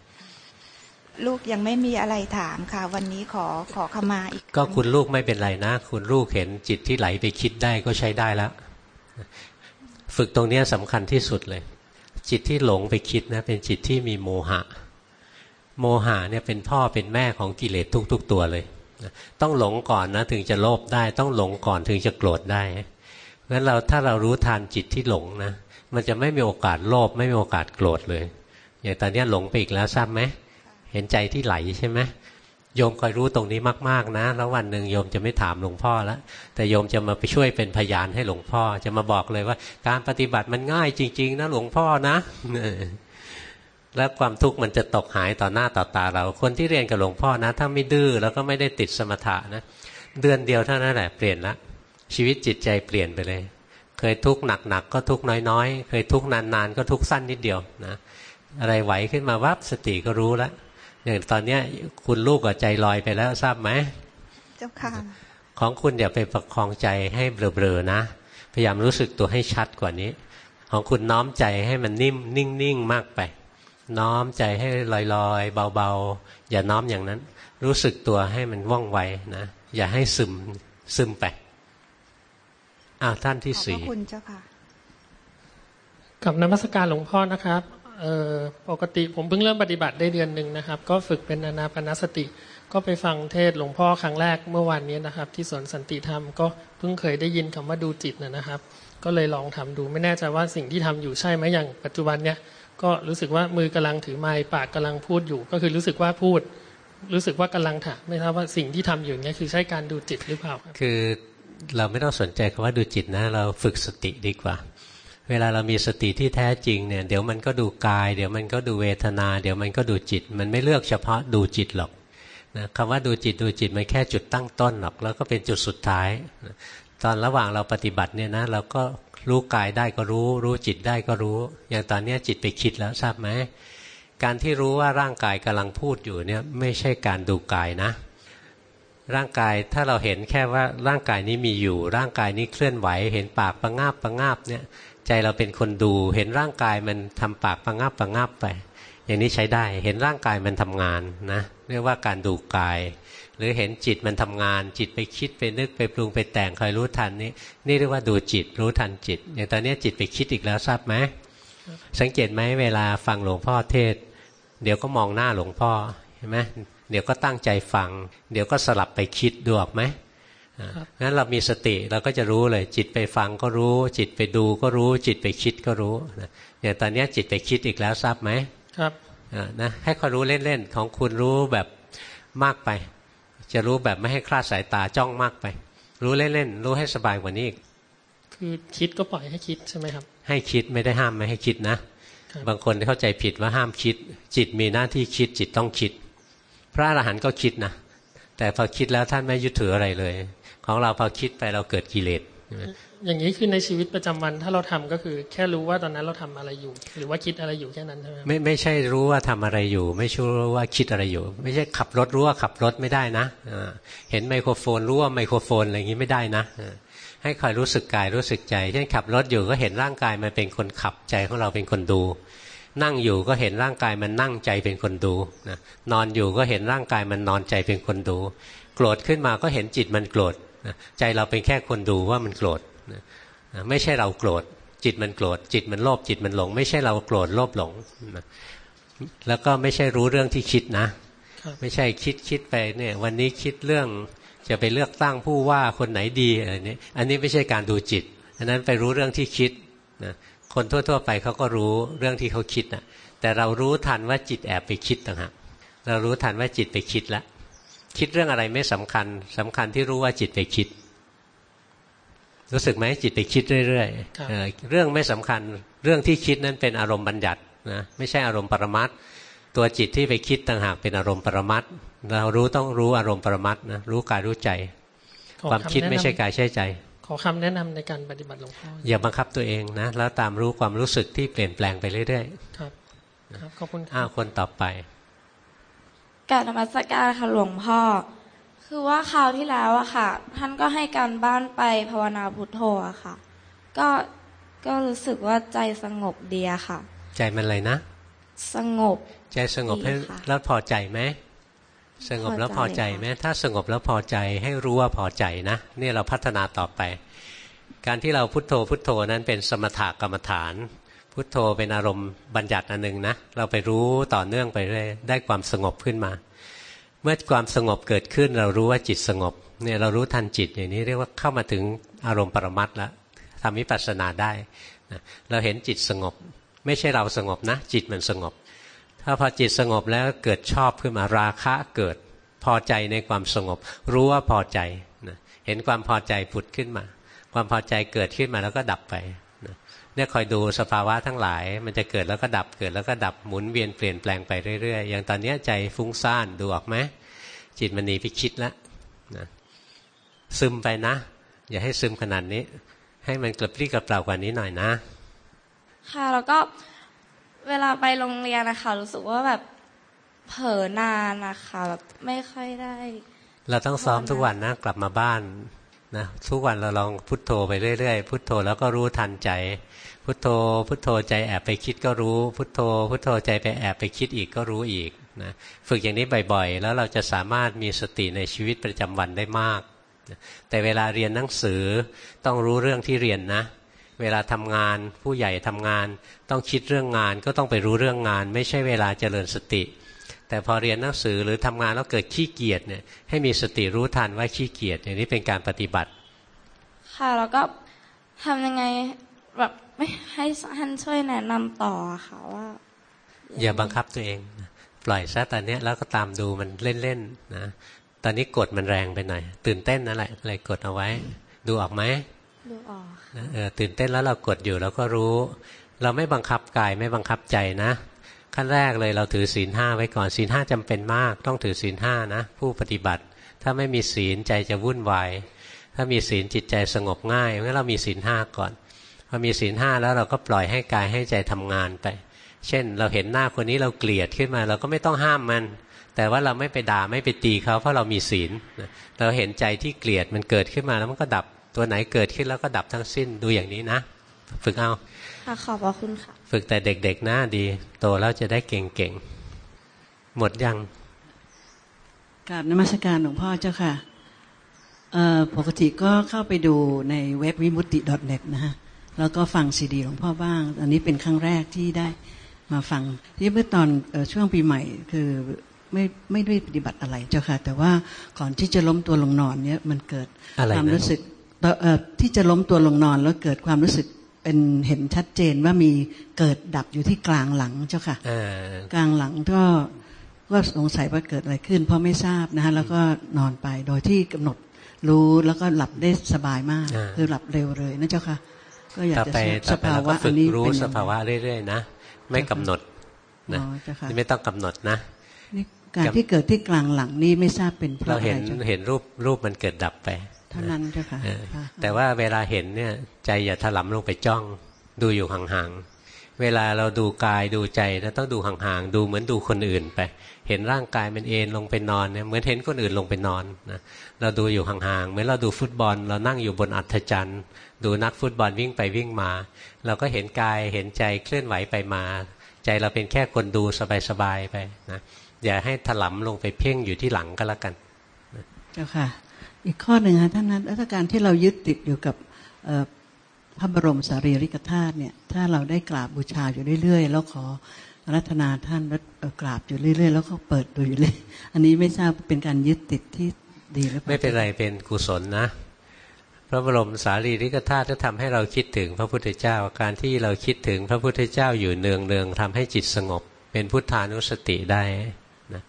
ลูกยังไม่มีอะไรถามค่ะ วันนี้ขอขอขมาอีก ก็คุณลูกไม่เป็นไรนะ คุณลูกเห็นจิตที่ไหลไปคิดได้ก็ใช้ได้แล้ว ฝึกตรงนี้สำคัญที่สุดเลย จิตที่หลงไปคิดนะเป็นจิตที่มีโมหะ โมหะเนี่ยเป็นพ่อเป็นแม่ของกิเลสทุก ๆ ตัวเลยต้องหลงก่อนนะถึงจะโลภได้ต้องหลงก่อนถึงจะโกรธได้งั้นเราถ้าเรารู้ทันจิตที่หลงนะมันจะไม่มีโอกาสโลภไม่มีโอกาสโกรธเลยอย่างตอนนี้หลงไปอีกแล้วทราบไหมเห็นใจที่ไหลใช่ไหม โยมคอยรู้ตรงนี้มากๆนะ แล้ววันหนึ่งโยมจะไม่ถามหลวงพ่อแล้วแต่โยมจะมาไปช่วยเป็นพยานให้หลวงพ่อ จะมาบอกเลยว่า การปฏิบัติมันง่ายจริง ๆ นะหลวงพ่อนะแล้วความทุกข์มันจะตกหายต่อหน้าต่อตาเรา คนที่เรียนกับหลวงพ่อนะ ถ้าไม่ดื้อแล้วก็ไม่ได้ติดสมถะนะ เดือนเดียวเท่านั้นแหละเปลี่ยนละชีวิตจิตใจเปลี่ยนไปเลย เคยทุกข์หนักๆก็ทุกข์น้อยๆ เคยทุกข์นานๆ ก็ทุกข์สั้นนิดเดียวนะ อะไรไหวขึ้นมาวับสติก็รู้แล้ว อย่างตอนเนี้ยคุณลูกกับใจลอยไปแล้วทราบไหมเจ้าค่ะของคุณอย่าไปประคองใจให้เบลอๆนะ พยายามรู้สึกตัวให้ชัดกว่านี้ ของคุณน้อมใจให้มันนิ่มนิ่งๆมากไป น้อมใจให้ลอยๆ เบาๆ อย่าน้อมอย่างนั้น รู้สึกตัวให้มันว่องไวนะอย่าให้ซึมซึมไปอ้าวท่านที่สี่ขอบคุณเจ้าค่ะกับนมัสการหลวงพ่อนะครับเอ่อ ปกติผมเพิ่งเริ่มปฏิบัติได้เดือนหนึ่งนะครับ ก็ฝึกเป็นอนาปนสติ ก็ไปฟังเทศหลวงพ่อครั้งแรกเมื่อวานนี้นะครับ ที่สวนสันติธรรมก็เพิ่งเคยได้ยินคำว่าดูจิตนะครับ ก็เลยลองทำดูไม่แน่ใจว่าสิ่งที่ทำอยู่ใช่ไหมอย่างปัจจุบันเนี้ยก็รู้สึกว่ามือกำลังถือไม้ปากกำลังพูดอยู่ ก็คือรู้สึกว่าพูด รู้สึกว่ากำลังถามไม่ทราบว่าสิ่งที่ทำอยู่เนี้ยคือใช้การดูจิตหรือเปล่า คือเราไม่ต้องสนใจคำว่าดูจิตนะ เราฝึกสติดีกว่า เวลาเรามีสติที่แท้จริงเนี่ยเดี๋ยวมันก็ดูกาย เดี๋ยวมันก็ดูเวทนา เดี๋ยวมันก็ดูจิต มันไม่เลือกเฉพาะดูจิตหรอกนะคำว่าดูจิตดูจิตมันแค่จุดตั้งต้นหรอกแล้วก็เป็นจุดสุดท้าย ตอนระหว่างเราปฏิบัติเนี่ยนะเราก็รู้กายได้ก็รู้ รู้จิตได้ก็รู้ อย่างตอนนี้จิตไปคิดแล้วทราบไหมการที่รู้ว่าร่างกายกำลังพูดอยู่เนี่ยไม่ใช่การดูกายนะ ร่างกายถ้าเราเห็นแค่ว่าร่างกายนี้มีอยู่ ร่างกายนี้เคลื่อนไหว เห็นปากประงาบประงาบเนี่ย ใจเราเป็นคนดู เห็นร่างกายมันทำปากประงาบประงาบไป อย่างนี้ใช้ได้เห็นร่างกายมันทำงานนะเรียกว่าการดูกาย หรือเห็นจิตมันทำงาน จิตไปคิดไปนึกไปปรุงไปแต่งคอยรู้ทันนี่นี่เรียกว่าดูจิตรู้ทันจิตอย่างตอนนี้จิตไปคิดอีกแล้วทราบไหมสังเกตไหมเวลาฟังหลวงพ่อเทศ เดี๋ยวก็มองหน้าหลวงพ่อเห็นไหมเดี๋ยวก็ตั้งใจฟัง เดี๋ยวก็สลับไปคิดดูออกไหม งั้นเรามีสติเราก็จะรู้เลย จิตไปฟังก็รู้ จิตไปดูก็รู้ จิตไปคิดก็รู้อย่างตอนนี้จิตไปคิดอีกแล้วทราบไหมครับนะให้คอยรู้เล่นๆของคุณรู้แบบมากไป จะรู้แบบไม่ให้คลาดสายตาจ้องมากไป รู้เล่นๆรู้ให้สบายกว่านี้อีกคือคิดก็ปล่อยให้คิดใช่ไหมครับ ให้คิดไม่ได้ห้ามไม่ให้คิดนะครับบางคนเข้าใจผิดว่าห้ามคิด จิตมีหน้าที่คิดจิตต้องคิด พระอรหันต์ก็คิดนะแต่พอคิดแล้วท่านไม่ยึดถืออะไรเลย ของเราพอคิดไปเราเกิดกิเลสใช่ไหมอย่างนี้คือในชีวิตประจำวันถ้าเราทำก็คือ แค่รู้ว่าตอนนั้นเราทำอะไรอยู่ หรือว่าคิดอะไรอยู่แค่นั้นใช่ไหมครับไม่ไม่ใช่รู้ว่าทำอะไรอยู่ ไม่ใช่รู้ว่าคิดอะไรอยู่ ไม่ใช่ขับรถรู้ว่าขับรถไม่ได้นะอ่าเห็นไมโครโฟนรู้ว่าไมโครโฟนอะไรอย่างนี้ไม่ได้นะอ่าให้คอยรู้สึกกายรู้สึกใจเช่นขับรถอยู่ก็เห็นร่างกายมันเป็นคนขับใจของเราเป็นคนดู นั่งอยู่ก็เห็นร่างกายมันนั่งใจเป็นคนดูนะนอนอยู่ก็เห็นร่างกายมันนอนใจเป็นคนดู โกรธขึ้นมาก็เห็นจิตมันโกรธนะ ใจเราเป็นแค่คนดูว่ามันโกรธนะนะไม่ใช่เราโกรธจิตมันโกรธจิตมันโลภจิตมันหลง ไม่ใช่เราโกรธโลภหลงนะแล้วก็ไม่ใช่รู้เรื่องที่คิดนะครับไม่ใช่คิดคิดไปเนี่ยวันนี้คิดเรื่องจะไปเลือกตั้งผู้ว่าคนไหนดีอะไรนี้อันนี้ไม่ใช่การดูจิต อันนั้นไปรู้เรื่องที่คิดนะคนทั่ว ๆ ไปเขาก็รู้เรื่องที่เขาคิดนะแต่เรารู้ทันว่าจิตแอบไปคิดต่างหากเรารู้ทันว่าจิตไปคิดแล้ว คิดเรื่องอะไรไม่สำคัญสำคัญที่รู้ว่าจิตไปคิด รู้สึกไหมจิตไปคิดเรื่อยครับๆเออเรื่องไม่สำคัญ เรื่องที่คิดนั้นเป็นอารมณ์บัญญัตินะไม่ใช่อารมณ์ปรมัตถ์ตัวจิตที่ไปคิดต่างหากเป็นอารมณ์ปรมัตถ์เรารู้ต้องรู้อารมณ์ปรมัตถ์นะรู้กายรู้ใจขอความคิดแนะนำไม่ใช่กายใช่ใจ ขอคำแนะนำในการปฏิบัติหลวงพ่ออย่าบังคับตัวเองนะแล้วตามรู้ความรู้สึกที่เปลี่ยนแปลงไปเรื่อยครับครับขอบคุณคๆอ้ารัวบคนต่อไป กรารนมัสการค่ะหลวงพ่อ คือว่าคราวที่แล้วอะค่ะ ท่านก็ให้การบ้านไปภาวนาพุทโธอะค่ะ ก็ก็รู้สึกว่าใจสงบดีอะค่ะ ใจมันอะไรนะ สงบ ใจสงบให้ดีค่ะแล้วพอใจไหมสงบแล้วพอใจไหมถ้าสงบแล้วพอใจให้รู้ว่าพอใจนะนี่เราพัฒนาต่อไป การที่เราพุทโธพุทโธนั้นเป็นสมถกรรมฐาน พุทโธเป็นอารมณ์บัญญัติอันหนึ่งนะเราไปรู้ต่อเนื่องไปเรื่อยได้ความสงบขึ้นมา เมื่อความสงบเกิดขึ้น เรารู้ว่าจิตสงบเนี่ยเรารู้ทันจิตอย่างนี้เรียกว่าเข้ามาถึงอารมณ์ปรมัตถ์แล้วทำวิปัสสนาได้นะเราเห็นจิตสงบ ไม่ใช่เราสงบนะ จิตมันสงบ ถ้าพอจิตสงบแล้วเกิดชอบขึ้นมาราคะเกิดพอใจในความสงบ รู้ว่าพอใจนะเห็นความพอใจผุดขึ้นมา ความพอใจเกิดขึ้นมาแล้วก็ดับไป เนี่ยคอยดูสภาวะทั้งหลาย มันจะเกิดแล้วก็ดับเกิดแล้วก็ดับหมุนเวียนเปลี่ยนแปลงไปเรื่อยๆอย่างตอนเนี้ยใจฟุ้งซ่านดูออกไหมจิตมันหนีไปคิดแล้วนะซึมไปนะ อย่าให้ซึมขนาดนี้ ให้มันกระปรี้กระเปร่ากว่านี้หน่อยนะ ค่ะแล้วก็เวลาไปโรงเรียนนะคะรู้สึกว่าแบบเผลอนานนะคะแบบไม่ค่อยได้ เราต้องซ้อมทุกวันนะกลับมาบ้านนะทุกวันเราลองพุทโธไปเรื่อยๆ พุทโธแล้วก็รู้ทันใจ พุทโธ พุทโธใจแอบไปคิดก็รู้ พุทโธ พุทโธใจไปแอบไปคิดอีกก็รู้อีกนะฝึกอย่างนี้บ่อยๆ แล้วเราจะสามารถมีสติในชีวิตประจำวันได้มาก แต่เวลาเรียนหนังสือต้องรู้เรื่องที่เรียนนะ เวลาทำงานผู้ใหญ่ทำงาน ต้องคิดเรื่องงานก็ต้องไปรู้เรื่องงาน ไม่ใช่เวลาเจริญสติ แต่พอเรียนหนังสือหรือทำงานแล้วเกิดขี้เกียจเนี่ยให้มีสติรู้ทันว่าขี้เกียจอย่างนี้เป็นการปฏิบัติ ค่ะแล้วก็ทำยังไงแบบ ไม่ให้ท่านช่วยแนะนำต่อค่ะว่า อย่าบังคับตัวเอง ปล่อยซะตอนนี้แล้วก็ตามดูมันเล่นๆนะตอนนี้กดมันแรงไปหน่อย ตื่นเต้นนั่นแหละเลยกดเอาไว้ ดูออกไหมดูออกเออตื่นเต้นแล้วเรากดอยู่เราก็รู้ เราไม่บังคับกายไม่บังคับใจนะขั้นแรกเลยเราถือศีลห้าไว้ก่อนศีลห้าจำเป็นมาก ต้องถือศีลห้านะ ผู้ปฏิบัติ ถ้าไม่มีศีลใจจะวุ่นวายถ้ามีศีลจิตใจสงบง่ายงั้นเรามีศีลห้าก่อน พอมีศีลห้าแล้วเราก็ปล่อยให้กายให้ใจทำงานไป เช่น เราเห็นหน้าคนนี้เราเกลียดขึ้นมา เราก็ไม่ต้องห้ามมัน แต่ว่าเราไม่ไปด่าไม่ไปตีเขาเพราะเรามีศีลเราเห็นใจที่เกลียดมันเกิดขึ้นมาแล้วมันก็ดับตัวไหนเกิดขึ้นแล้วก็ดับทั้งสิ้นดูอย่างนี้นะ ฝึกเอาค่ะขอบพระคุณค่ะ ฝึกแต่เด็กๆนะดี โตแล้วจะได้เก่งๆ หมดยังกราบนมัสการหลวงพ่อเจ้าค่ะปกติก็เข้าไปดูในเว็บวิมุตติ .net นะฮะ แล้วก็ฟังซีดีหลวงพ่อบ้าง อันนี้เป็นครั้งแรกที่ได้มาฟัง ที่เมื่อตอนช่วงปีใหม่คือไม่ไม่ได้ปฏิบัติอะไรเจ้าค่ะ แต่ว่าก่อนที่จะล้มตัวลงนอนเนี่ยมันเกิดความรู้สึกที่จะล้มตัวลงนอนแล้วเกิดความรู้สึกเป็นเห็นชัดเจนว่ามีเกิดดับอยู่ที่กลางหลังเจ้าค่ะกลางหลังก็ก็สงสัยว่าเกิดอะไรขึ้น เพราะไม่ทราบนะฮะแล้วก็นอนไปโดยที่กำหนดรู้แล้วก็หลับได้สบายมาก คือหลับเร็วเลยนะเจ้าค่ะ ก็อยากจะสภาวะอันนี้รู้สภาวะเรื่อยๆนะไม่กำหนดนะไม่ต้องกำหนดนะการที่เกิดที่กลางหลังนี่ไม่ทราบเป็นเพราะอะไรเราเห็นเห็นรูปรูปมันเกิดดับไปเท่านั้นเจ้าค่ะแต่ว่าเวลาเห็นเนี่ยใจอย่าถลำลงไปจ้อง ดูอยู่ห่างๆ เวลาเราดูกายดูใจนะต้องดูห่างๆดูเหมือนดูคนอื่นไป เห็นร่างกายมันเอนลงไปนอนเนี่ยเหมือนเห็นคนอื่นลงไปนอนนะเราดูอยู่ห่างๆเหมือนเราดูฟุตบอล เรานั่งอยู่บนอัฐจันทร์ ดูนักฟุตบอลวิ่งไปวิ่งมา เราก็เห็นกายเห็นใจเคลื่อนไหวไปมา ใจเราเป็นแค่คนดูสบายๆไปนะอย่าให้ถลำลงไปเพ่งอยู่ที่หลังก็แล้วกันเจ้าค่ะ อีกข้อหนึ่งค่ะท่านนั้นถ้าการที่เรายึดติดอยู่กับ พระบรมสารีริกธาตุเนี่ยถ้าเราได้กราบบูชาอยู่เรื่อยๆ แล้วขอรัตนาท่านแล้วกราบอยู่เรื่อยๆ แล้วก็เปิดดูอยู่เลยอันนี้ไม่ทราบเป็นการยึดติดที่ดีหรือเปล่าไม่เป็นไรเป็นกุศลนะพระบรมสารีริกธาตุจะทำให้เราคิดถึงพระพุทธเจ้า การที่เราคิดถึงพระพุทธเจ้าอยู่เนืองเนืองทำให้จิตสงบ เป็นพุทธานุสติได้นะ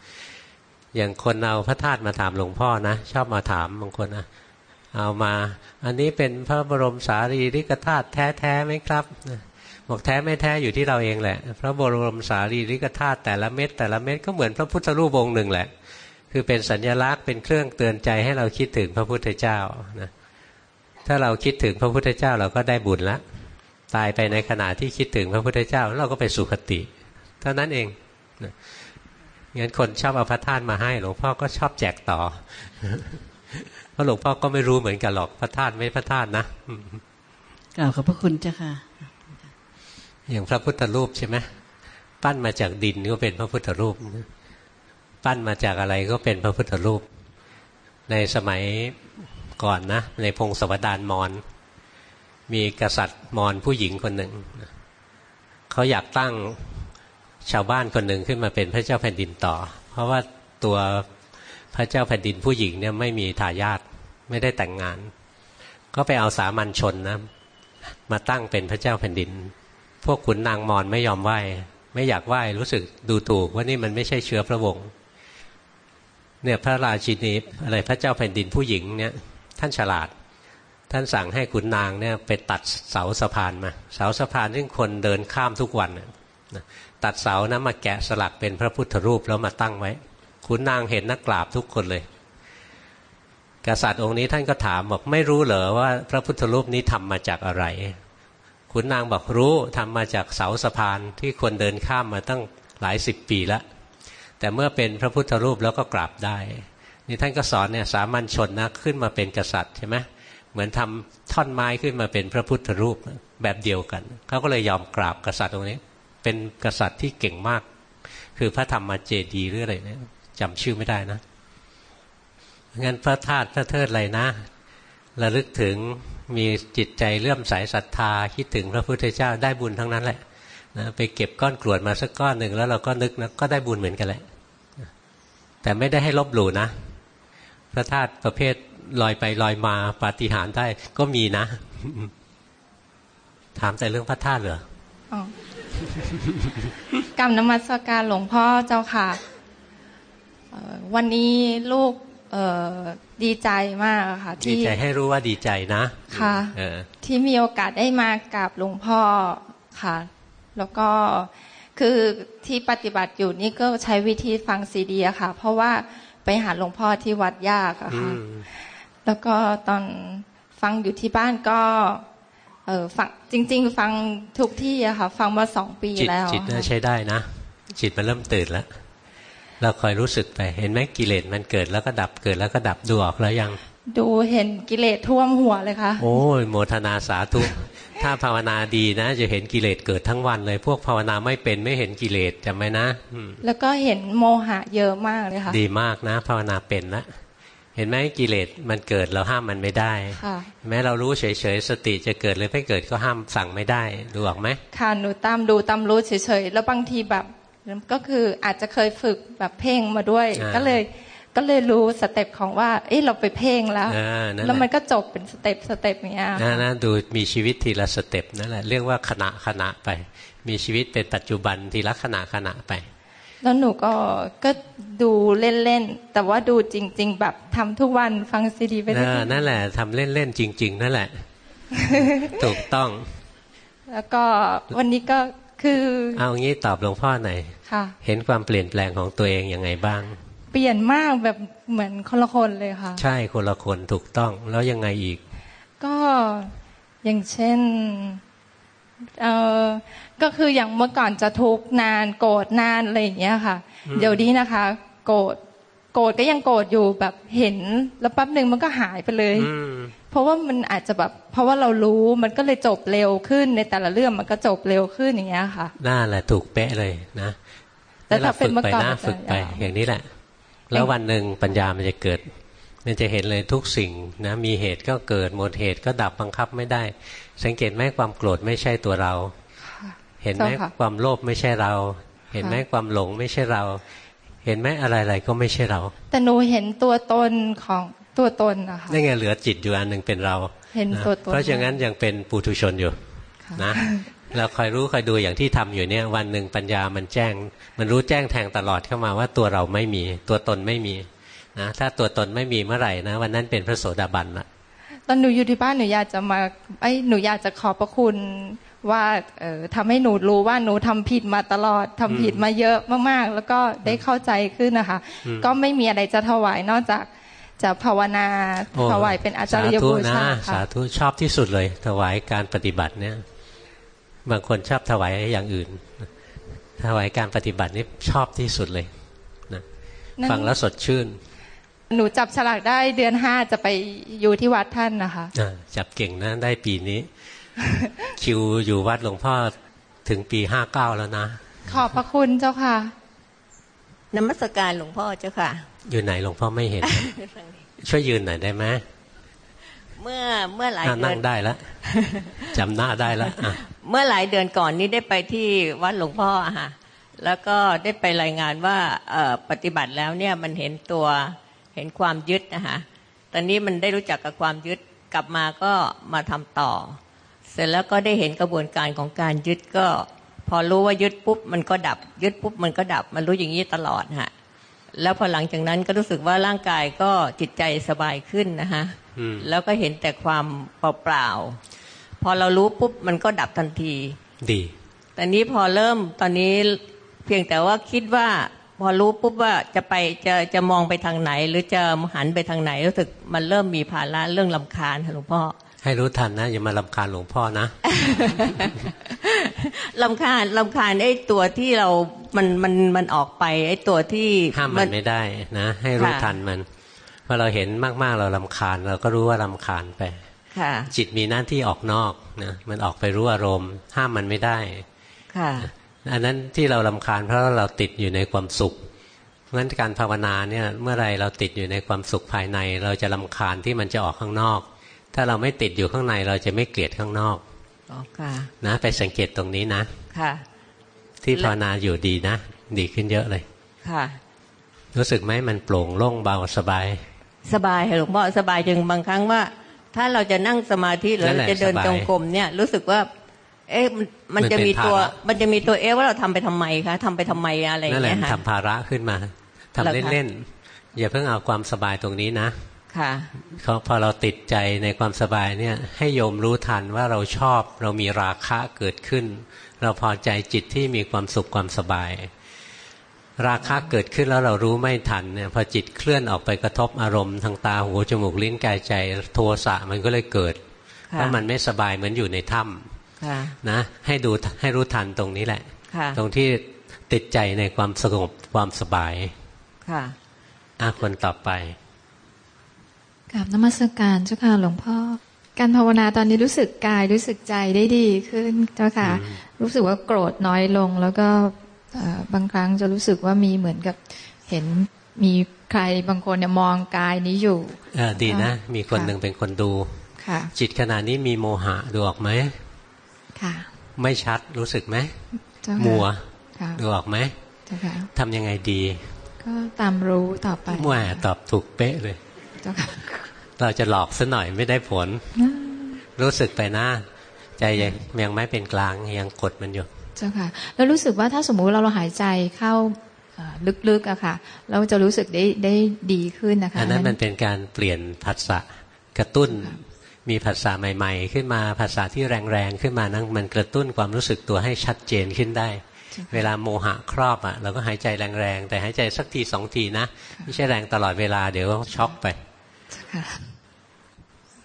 อย่างคนเอาพระธาตุมาถามหลวงพ่อนะ ชอบมาถามบางคนนะ เอามา อันนี้เป็นพระบรมสารีริกธาตุแท้แท้ไหมครับบอกแท้ไม่แท้อยู่ที่เราเองแหละ พระบรมสารีริกธาตุแต่ละเม็ดแต่ละเม็ดก็เหมือนพระพุทธรูปองค์หนึ่งแหละ คือเป็นสัญลักษณ์เป็นเครื่องเตือนใจให้เราคิดถึงพระพุทธเจ้านะถ้าเราคิดถึงพระพุทธเจ้าเราก็ได้บุญละตายไปในขณะที่คิดถึงพระพุทธเจ้าเราก็ไปสุคติ เท่านั้นเองนะงั้นคนชอบเอาพระธาตุมาให้หลวงพ่อก็ชอบแจกต่อ เพราะหลวงพ่อก็ไม่รู้เหมือนกันหรอกพระธาตุไม่พระธาตุนะกล่าวขอบพระคุณเจ้าค่ะ อย่างพระพุทธรูปใช่ไหมปั้นมาจากดินก็เป็นพระพุทธรูป ปั้นมาจากอะไรก็เป็นพระพุทธรูป ในสมัยก่อนนะ ในพงศาวดารมอน มีกษัตริย์มอนผู้หญิงคนหนึ่ง เขาอยากตั้งชาวบ้านคนหนึ่งขึ้นมาเป็นพระเจ้าแผ่นดินต่อ เพราะว่าตัว พระเจ้าแผ่นดินผู้หญิงเนี่ยไม่มีทายาทไม่ได้แต่งงาน ก็ไปเอาสามัญชนนะมาตั้งเป็นพระเจ้าแผ่นดิน พวกขุนนางมอนไม่ยอมไหว้ไม่อยากไหว้รู้สึกดูถูกว่านี่มันไม่ใช่เชื้อพระวงศ์เนี่ยพระราชินีอะไรพระเจ้าแผ่นดินผู้หญิงเนี่ยท่านฉลาด ท่านสั่งให้ขุนนางเนี่ยไปตัดเสาสะพานมา เสาสะพานซึ่งคนเดินข้ามทุกวันตัดเสานะมาแกะสลักเป็นพระพุทธรูปแล้วมาตั้งไว้ ขุนนางเห็นนักกราบทุกคนเลย กษัตริย์องค์นี้ท่านก็ถามบอกไม่รู้เหรอว่า พระพุทธรูปนี้ทำมาจากอะไร ขุนนางบอกรู้ทำมาจากเสาสะพานที่คนเดินข้ามมาตั้งหลายสิบปีแล้วแต่เมื่อเป็นพระพุทธรูปแล้วก็กราบได้นี่ท่านก็สอนเนี่ยสามัญชนนะขึ้นมาเป็นกษัตริย์ใช่ไหมเหมือนทำท่อนไม้ขึ้นมาเป็นพระพุทธรูปแบบเดียวกันเขาก็เลยยอมกราบกษัตริย์ตรงนี้ เป็นกษัตริย์ที่เก่งมาก คือพระธรรมเจดีหรืออะไรเนี่ย จำชื่อไม่ได้นะงั้นพระธาตุพระเทิดอะไรนะระลึกถึงมีจิตใจเลื่อมใสศรัทธาคิดถึงพระพุทธเจ้าได้บุญทั้งนั้นแหละนะไปเก็บก้อนกรวดมาสักก้อนหนึ่งแล้วเราก็นึกนะก็ได้บุญเหมือนกันแหละ แต่ไม่ได้ให้ลบหลู่นะ พระธาตุประเภทลอยไปลอยมาปาฏิหาริย์ได้ก็มีนะ ถามแต่เรื่องพระธาตุเหรอกรรมนมัสการหลวงพ่อเจ้าค่ะ วันนี้ลูกดีใจมากค่ะที่ดีใจให้รู้ว่าดีใจนะค่ะที่มีโอกาสได้มากับหลวงพ่อค่ะ แล้วก็คือที่ปฏิบัติอยู่นี่ก็ใช้วิธีฟังซีดีอะค่ะ เพราะว่าไปหาหลวงพ่อที่วัดยากอะค่ะแล้วก็ตอนฟังอยู่ที่บ้านก็เออฟังจริง ๆ ฟังทุกที่อะค่ะ ฟังมาสองปีแล้ว จิตน่าใช้ได้นะ จิตมันเริ่มตื่นแล้ว เราคอยรู้สึกไป เห็นไหมกิเลสมันเกิดแล้วก็ดับเกิดแล้วก็ดับดูออกแล้วยัง ดูเห็นกิเลสท่วมหัวเลยค่ะ โอ้ยโมทนาสาธุถ้าภาวนาดีนะ จะเห็นกิเลสเกิดทั้งวันเลย พวกภาวนาไม่เป็นไม่เห็นกิเลสจำไหมนะแล้วก็เห็นโมหะเยอะมากเลยค่ะดีมากนะ ภาวนาเป็นนะเห็นไหมกิเลสมันเกิดเราห้ามมันไม่ได้แม้เรารู้เฉยๆสติจะเกิดหรือไม่เกิดก็ห้ามสั่งไม่ได้ดูออกไหมค่ะหนูตามดูตามรู้เฉยๆแล้วบางทีแบบ ก็คืออาจจะเคยฝึกแบบเพ่งมาด้วย ก็เลยก็เลยรู้ step ของว่า เอ้เราไปเพ่งแล้ว แล้วมันก็จบเป็น step step เนี้ยนะดูมีชีวิตทีละ step นั่นแหละเรียกว่าขณะขณะไป มีชีวิตเป็นปัจจุบันทีละขณะขณะไป แล้วหนูก็ก็ดูเล่นๆ แต่ว่าดูจริง ๆ แบบทำทุกวันฟังซีดีไปได้นั่นแหละทำเล่นๆจริง ๆ นั่นแหละ ถูกต้อง แล้วก็วันนี้ก็ คือเอางี้ตอบหลวงพ่อหน่อยเห็นความเปลี่ยนแปลงของตัวเองยังไงบ้าง เปลี่ยนมากแบบเหมือนคนละคนเลยค่ะ ใช่คนละคนถูกต้องแล้วยังไงอีก ก็อย่างเช่นเออก็คืออย่างเมื่อก่อนจะทุกนานโกรธนานอะไรอย่างเงี้ยค่ะ เดี๋ยวนี้นะคะ โกรธ โกรธก็ยังโกรธอยู่แบบเห็น แล้วแป๊บหนึ่งมันก็หายไปเลยเพราะว่ามันอาจจะแบบ เพราะว่าเรารู้มันก็เลยจบเร็วขึ้นในแต่ละเรื่องมันก็จบเร็วขึ้นอย่างเงี้ยค่ะน่าแหละถูกเป๊ะเลยนะแต่ถ้าเป็นเมื่อก่อนฝึกไป อย่างนี้แหละ แล้ววันหนึ่งปัญญามันจะเกิด มันจะเห็นเลยทุกสิ่งนะมีเหตุก็เกิดหมดเหตุก็ดับบังคับไม่ได้ สังเกตไหมความโกรธไม่ใช่ตัวเรา เห็นไหมความโลภไม่ใช่เรา เห็นไหมความหลงไม่ใช่เรา เห็นไหมอะไรๆก็ไม่ใช่เรา แต่หนูเห็นตัวตนของตัวตนนะคะนี่ไงเหลือจิตอยู่อันหนึ่งเป็นเรา เห็นตัวตนเพราะฉะนั้นยังเป็นปุถุชนอยู่นะเราคอยรู้คอยดูอย่างที่ทำอยู่เนี่ย วันหนึ่งปัญญามันแจ้ง มันรู้แจ้งแทงตลอดเข้ามาว่าตัวเราไม่มี ตัวตนไม่มีนะถ้าตัวตนไม่มีเมื่อไหร่นะวันนั้นเป็นพระโสดาบันละตอนหนูอยู่ที่บ้านหนูอยากจะมาไอ้หนูอยากจะขอบพระคุณ ว่าเออทำให้หนูรู้ว่าหนูทำผิดมาตลอดทำผิดมาเยอะมากๆ แล้วก็ได้เข้าใจขึ้นนะคะ ก็ไม่มีอะไรจะถวายนอกจากจะภาวนาถวายเป็นอาจารย์บูชาค่ะสาธุชอบที่สุดเลย ถวายการปฏิบัติเนี่ย บางคนชอบถวายอย่างอื่น ถวายการปฏิบัตินี่ชอบที่สุดเลยนะฟังแล้วสดชื่น หนูจับฉลากได้เดือนห้าจะไปอยู่ที่วัดท่านนะคะจับเก่งนะได้ปีนี้ คิวอยู่วัดหลวงพ่อถึงปีห้าเก้าแล้วนะ ขอบพระคุณเจ้าค่ะนมัสการหลวงพ่อเจ้าค่ะ อยู่ไหนหลวงพ่อไม่เห็น ช่วยยืนหน่อยได้ไหมเมื่อเมื่อหลายเดือนนั่งได้แล้วจำหน้าได้แล้วเมื่อหลายเดือนก่อนนี้ได้ไปที่วัดหลวงพ่อค่ะแล้วก็ได้ไปรายงานว่าปฏิบัติแล้วเนี่ยมันเห็นตัวเห็นความยึดนะคะตอนนี้มันได้รู้จักกับความยึดกลับมาก็มาทำต่อ เสร็จแล้วก็ได้เห็นกระบวนการของการยึดก็ พอรู้ว่ายึดปุ๊บมันก็ดับ ยึดปุ๊บมันก็ดับ มันรู้อย่างนี้ตลอดฮะแล้วพอหลังจากนั้นก็รู้สึกว่าร่างกายก็จิตใจสบายขึ้นนะฮะแล้วก็เห็นแต่ความเปล่าๆพอเรารู้ปุ๊บมันก็ดับทันที ดี แต่นี้พอเริ่มตอนนี้เพียงแต่ว่าคิดว่า พอรู้ปุ๊บว่าจะไปจะจะมองไปทางไหน หรือจะหันไปทางไหนรู้สึกมันเริ่มมีภาระเรื่องลำคาญหลวงพ่อ ให้รู้ทันนะ อย่ามาลำคาญหลวงพ่อนะลำคาญลำคาญไอ้ตัวที่เรา มัน มัน มันออกไป ไอ้ตัวที่ห้ามมันไม่ได้นะ ให้รู้ทันมันพอเราเห็นมากๆเราลำคาญ เราก็รู้ว่าลำคาญไปจิตมีหน้าที่ออกนอกนะมันออกไปรู้อารมณ์ ห้ามมันไม่ได้ค่ะอันนั้นที่เราลำคาญเพราะเราติดอยู่ในความสุขงั้นการภาวนาเนี่ยเมื่อไรเราติดอยู่ในความสุขภายใน เราจะลำคาญที่มันจะออกข้างนอก ถ้าเราไม่ติดอยู่ข้างในเราจะไม่เกลียดข้างนอกอ๋อค่ะนะไปสังเกตตรงนี้นะค่ะ ที่ภาวนาอยู่ดีนะ ดีขึ้นเยอะเลย ค่ะ รู้สึกไหมมันโปร่งโล่งเบาสบาย สบายหลวงพ่อสบายจึงบางครั้งว่า ถ้าเราจะนั่งสมาธิหรือเราจะเดินจงกรมเนี่ย รู้สึกว่าเเอ๊ะมันจะมีตัว มันจะมีตัวเอ๊ะว่าเราทำไปทำไมคะทำไปทำไมอะไรอย่างเงี้ยค่ะทำภาระขึ้นมาทำเล่นๆอย่าเพิ่งเอาความสบายตรงนี้นะ ค่ะพอเราติดใจในความสบายเนี่ย ให้โยมรู้ทันว่าเราชอบเรามีราคะเกิดขึ้น เราพอใจจิตที่มีความสุขความสบาย ราคะเกิดขึ้นแล้วเรารู้ไม่ทันเนี่ยพอจิตเคลื่อนออกไปกระทบอารมณ์ทางตาหูจมูกลิ้นกายใจโทสะมันก็เลยเกิดเพราะมันไม่สบายเหมือนอยู่ในถ้ำนะ ให้ดูให้รู้ทันตรงนี้แหละ ตรงที่ติดใจในความสงบความสบาย ค่ะอาคนต่อไป กับนมัสการเจ้าค่ะหลวงพ่อ การภาวนาตอนนี้รู้สึกกายรู้สึกใจได้ดีขึ้นเจ้าค่ะ รู้สึกว่าโกรธน้อยลง แล้วก็บางครั้งจะรู้สึกว่ามีเหมือนกับเห็นมีใครบางคนเนี่ยมองกายนี้อยู่อดีนะ มีคนหนึ่งเป็นคนดูค่ะ จิตขณะนี้มีโมหะดูออกไหมค่ะ ไม่ชัดรู้สึกไหมมัวดูออกไหมทำยังไงดี ก็ตามรู้ต่อไปมัวตอบถูกเป๊ะเลย เราจะหลอกซะหน่อยไม่ได้ผล รู้สึกไปหน้าใจยังยังไม่เป็นกลางยังกดมันอยู่ เจ้าค่ะ แล้วรู้สึกว่าถ้าสมมุติเราเราหายใจเข้าลึกๆอะค่ะ เราจะรู้สึกได้ได้ดีขึ้นนะคะอันนั้นมันเป็นการเปลี่ยนผัสสะกระตุ้นมีผัสสะใหม่ ๆ ขึ้นมาผัสสะที่แรงๆขึ้นมานั้นมันกระตุ้นความรู้สึกตัวให้ชัดเจนขึ้นได้ เวลาโมหะครอบอะเราก็หายใจแรงๆแต่หายใจสักทีสองทีนะ ไม่ใช่แรงตลอดเวลาเดี๋ยวช็อกไป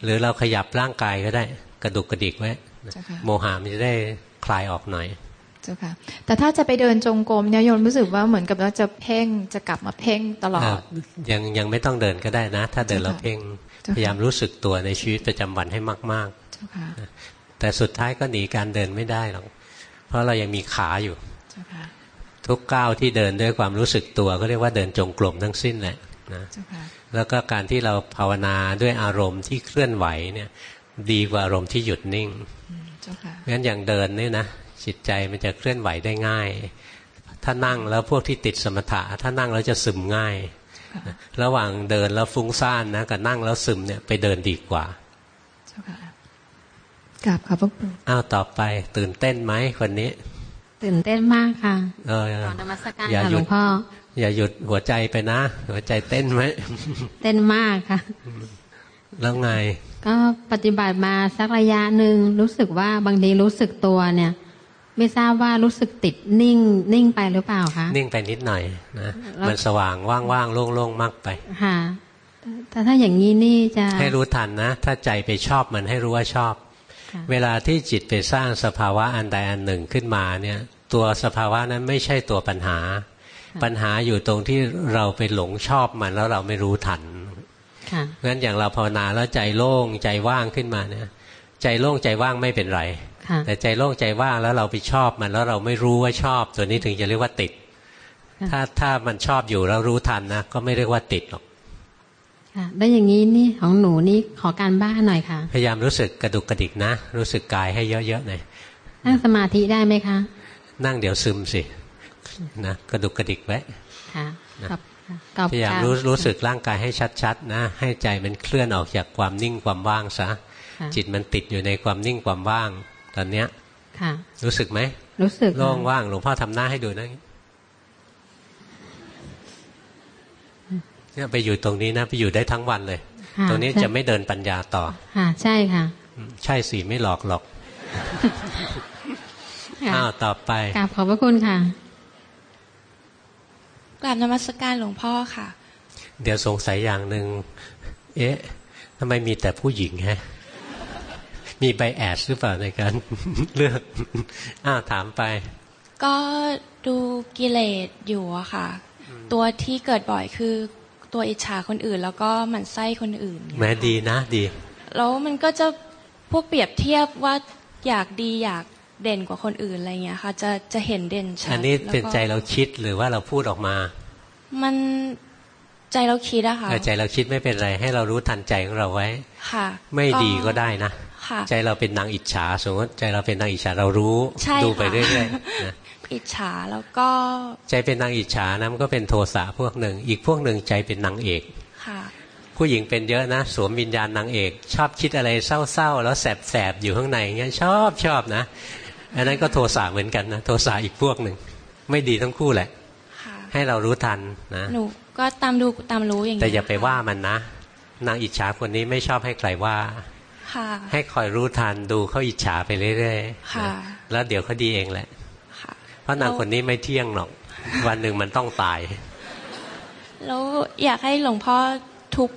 หรือเราขยับร่างกายก็ได้ กระดุกกระดิกไว้โมหะมันจะได้คลายออกหน่อยเจ้าค่ะ แต่ถ้าจะไปเดินจงกรมเนี่ยโยมรู้สึกว่าเหมือนกับเราจะเพ่งจะกลับมาเพ่งตลอด ยังยังไม่ต้องเดินก็ได้นะ ถ้าเดินเราเพ่งพยายามรู้สึกตัวในชีวิตประจำวันให้มากๆแต่สุดท้ายก็หนีการเดินไม่ได้หรอกเพราะเรายังมีขาอยู่ทุกก้าวที่เดินด้วยความรู้สึกตัวก็เรียกว่าเดินจงกรมทั้งสิ้นแหละนะ แล้วก็การที่เราภาวนาด้วยอารมณ์ที่เคลื่อนไหวเนี่ย ดีกว่าอารมณ์ที่หยุดนิ่งเพราะฉะนั้นอย่างเดินนี่นะจิตใจมันจะเคลื่อนไหวได้ง่าย ถ้านั่งแล้วพวกที่ติดสมถะ ถ้านั่งแล้วจะซึมง่าย ระหว่างเดินแล้วฟุ้งซ่านนะกับนั่งแล้วซึมเนี่ยไปเดินดีกว่ากราบขอบพระคุณอ้าวต่อไปตื่นเต้นไหมคนนี้ ตื่นเต้นมากค่ะเออตอนนมัสการหลวงพ่อ อย่าหยุดหัวใจไปนะ หัวใจเต้นไหมเต้นมากค่ะ แล้วไง ก็ปฏิบัติมาสักระยะหนึ่งรู้สึกว่าบางทีรู้สึกตัวเนี่ย ไม่ทราบว่ารู้สึกติดนิ่ง นิ่งไปหรือเปล่าคะนิ่งไปนิดหน่อยนะมันสว่างว่างๆโล่งๆมากไปค่ะแต่ถ้าอย่างนี้นี่จะให้รู้ทันนะ ถ้าใจไปชอบมันให้รู้ว่าชอบ เวลาที่จิตไปสร้างสภาวะอันใดอันหนึ่งขึ้นมาเนี่ย ตัวสภาวะนั้นไม่ใช่ตัวปัญหา ปัญหาอยู่ตรงที่เราไปหลงชอบมันแล้วเราไม่รู้ทันเพราะฉะนั้นอย่างเราภาวนาแล้วใจโล่งใจว่างขึ้นมาเนี่ยใจโล่งใจว่างไม่เป็นไรแต่ใจโล่งใจว่างแล้วเราไปชอบมันแล้วเราไม่รู้ว่าชอบ ตัวนี้ถึงจะเรียกว่าติด ถ้าถ้ามันชอบอยู่แล้วรู้ทันนะก็ไม่เรียกว่าติดหรอกค่ะแล้วอย่างนี้นี่ของหนูนี่ขอการบ้านหน่อยค่ะ พยายามรู้สึกกระดุกกระดิกนะ รู้สึกกายให้เยอะๆหน่อยนั่งสมาธิได้ไหมคะ นั่งเดี๋ยวซึมสิ นะกระดุกกระดิกไว้พยายามรู้รู้สึกร่างกายให้ชัดๆนะให้ใจมันเคลื่อนออกจากความนิ่งความว่างซะจิตมันติดอยู่ในความนิ่งความว่าง ตอนเนี้ยรู้สึกไหมรู้สึกโล่งว่างหลวงพ่อทำหน้าให้ดูนะเนี่ยไปอยู่ตรงนี้นะ ไปอยู่ได้ทั้งวันเลย ตรงนี้จะไม่เดินปัญญาต่อค่ะใช่ค่ะ ใช่สิไม่หลอกหรอกอ้าวต่อไปกราบขอบพระคุณค่ะก ราบนมัสการหลวงพ่อค่ะ เดี๋ยวสงสัยอย่างหนึ่งเอ๊ะทำไมมีแต่ผู้หญิงฮะมีใบแอดหรือเปล่าในการเลือกอ้าวถามไป ก็ดูกิเลสอยู่อะค่ะ ตัวที่เกิดบ่อยคือตัวอิจฉาคนอื่น แล้วก็หมั่นไส้คนอื่นแม้ดีนะดี แล้วมันก็จะพวกเปรียบเทียบว่าอยากดีอยาก เด่นกว่าคนอื่นอะไรเงี้ยค่ะ จะจะเห็นเด่นชัดอันนี้เป็นใจเราคิดหรือว่าเราพูดออกมา มันใจเราคิดอะค่ะใจเราคิดไม่เป็นไร ให้เรารู้ทันใจของเราไว้ค่ะ ไม่ดีก็ได้นะใจเราเป็นนางอิจฉาสมมติใจเราเป็นนางอิจฉาเรารู้ดูไปเรื่อยๆนะอิจฉาแล้วก็ใจเป็นนางอิจฉานะมันก็เป็นโทสะพวกหนึ่ง อีกพวกหนึ่งใจเป็นนางเอกค่ะ ผู้หญิงเป็นเยอะนะสวมวิญญาณนางเอก ชอบคิดอะไรเศร้าๆแล้วแสบๆอยู่ข้างในเงี้ยชอบชอบนะ อันนั้นก็โทสะเหมือนกันนะโทสะอีกพวกหนึ่งไม่ดีทั้งคู่แหละให้เรารู้ทันนะหนูก็ตามดูตามรู้อย่างนี้แต่อย่าไปว่ามันนะ นางอิจฉาคนนี้ไม่ชอบให้ใครว่าให้คอยรู้ทันดูเขาอิจฉาไปเรื่อยๆแล้วเดี๋ยวเขาดีเองแหละเพราะนางคนนี้ไม่เที่ยงหรอก วันหนึ่งมันต้องตาย แล้วอยากให้หลวงพ่อทุบ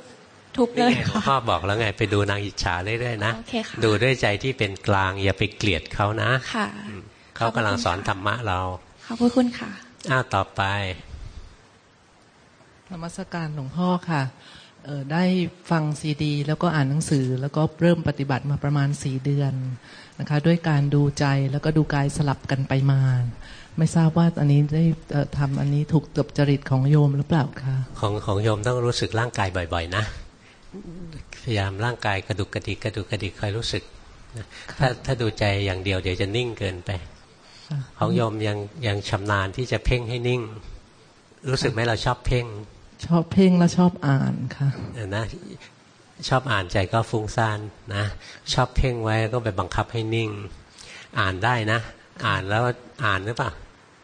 ทุบเลยค่ะพ่อบอกแล้วไงไปดูนางอิจฉาเรื่อยๆนะดูด้วยใจที่เป็นกลางอย่าไปเกลียดเขานะค่ะเขากำลังสอนธรรมะเราขอบคุณค่ะอ้าวต่อไปนมัสการหลวงพ่อค่ะได้ฟังซีดี แล้วก็อ่านหนังสือ แล้วก็เริ่มปฏิบัติมาประมาณสี่เดือนนะคะ ด้วยการดูใจแล้วก็ดูกายสลับกันไปมา ไม่ทราบว่าอันนี้ได้ทำอันนี้ถูกตบจริตของโยมหรือเปล่าคะของของโยมต้องรู้สึกร่างกายบ่อย ๆ นะ พยายามร่างกายกระดุกกระดิกกระดุกกระดิกคอยรู้สึกถ้าถ้าดูใจอย่างเดียวเดี๋ยวจะนิ่งเกินไปของโยมยังยังชำนาญที่จะเพ่งให้นิ่ง รู้สึกไหมเราชอบเพ่ง ชอบเพ่งและชอบอ่านค่ะนะชอบอ่านใจก็ฟุ้งซ่านนะชอบเพ่งไว้ก็ไปบังคับให้นิ่ง อ่านได้นะ อ่านแล้วอ่านหรือเปล่า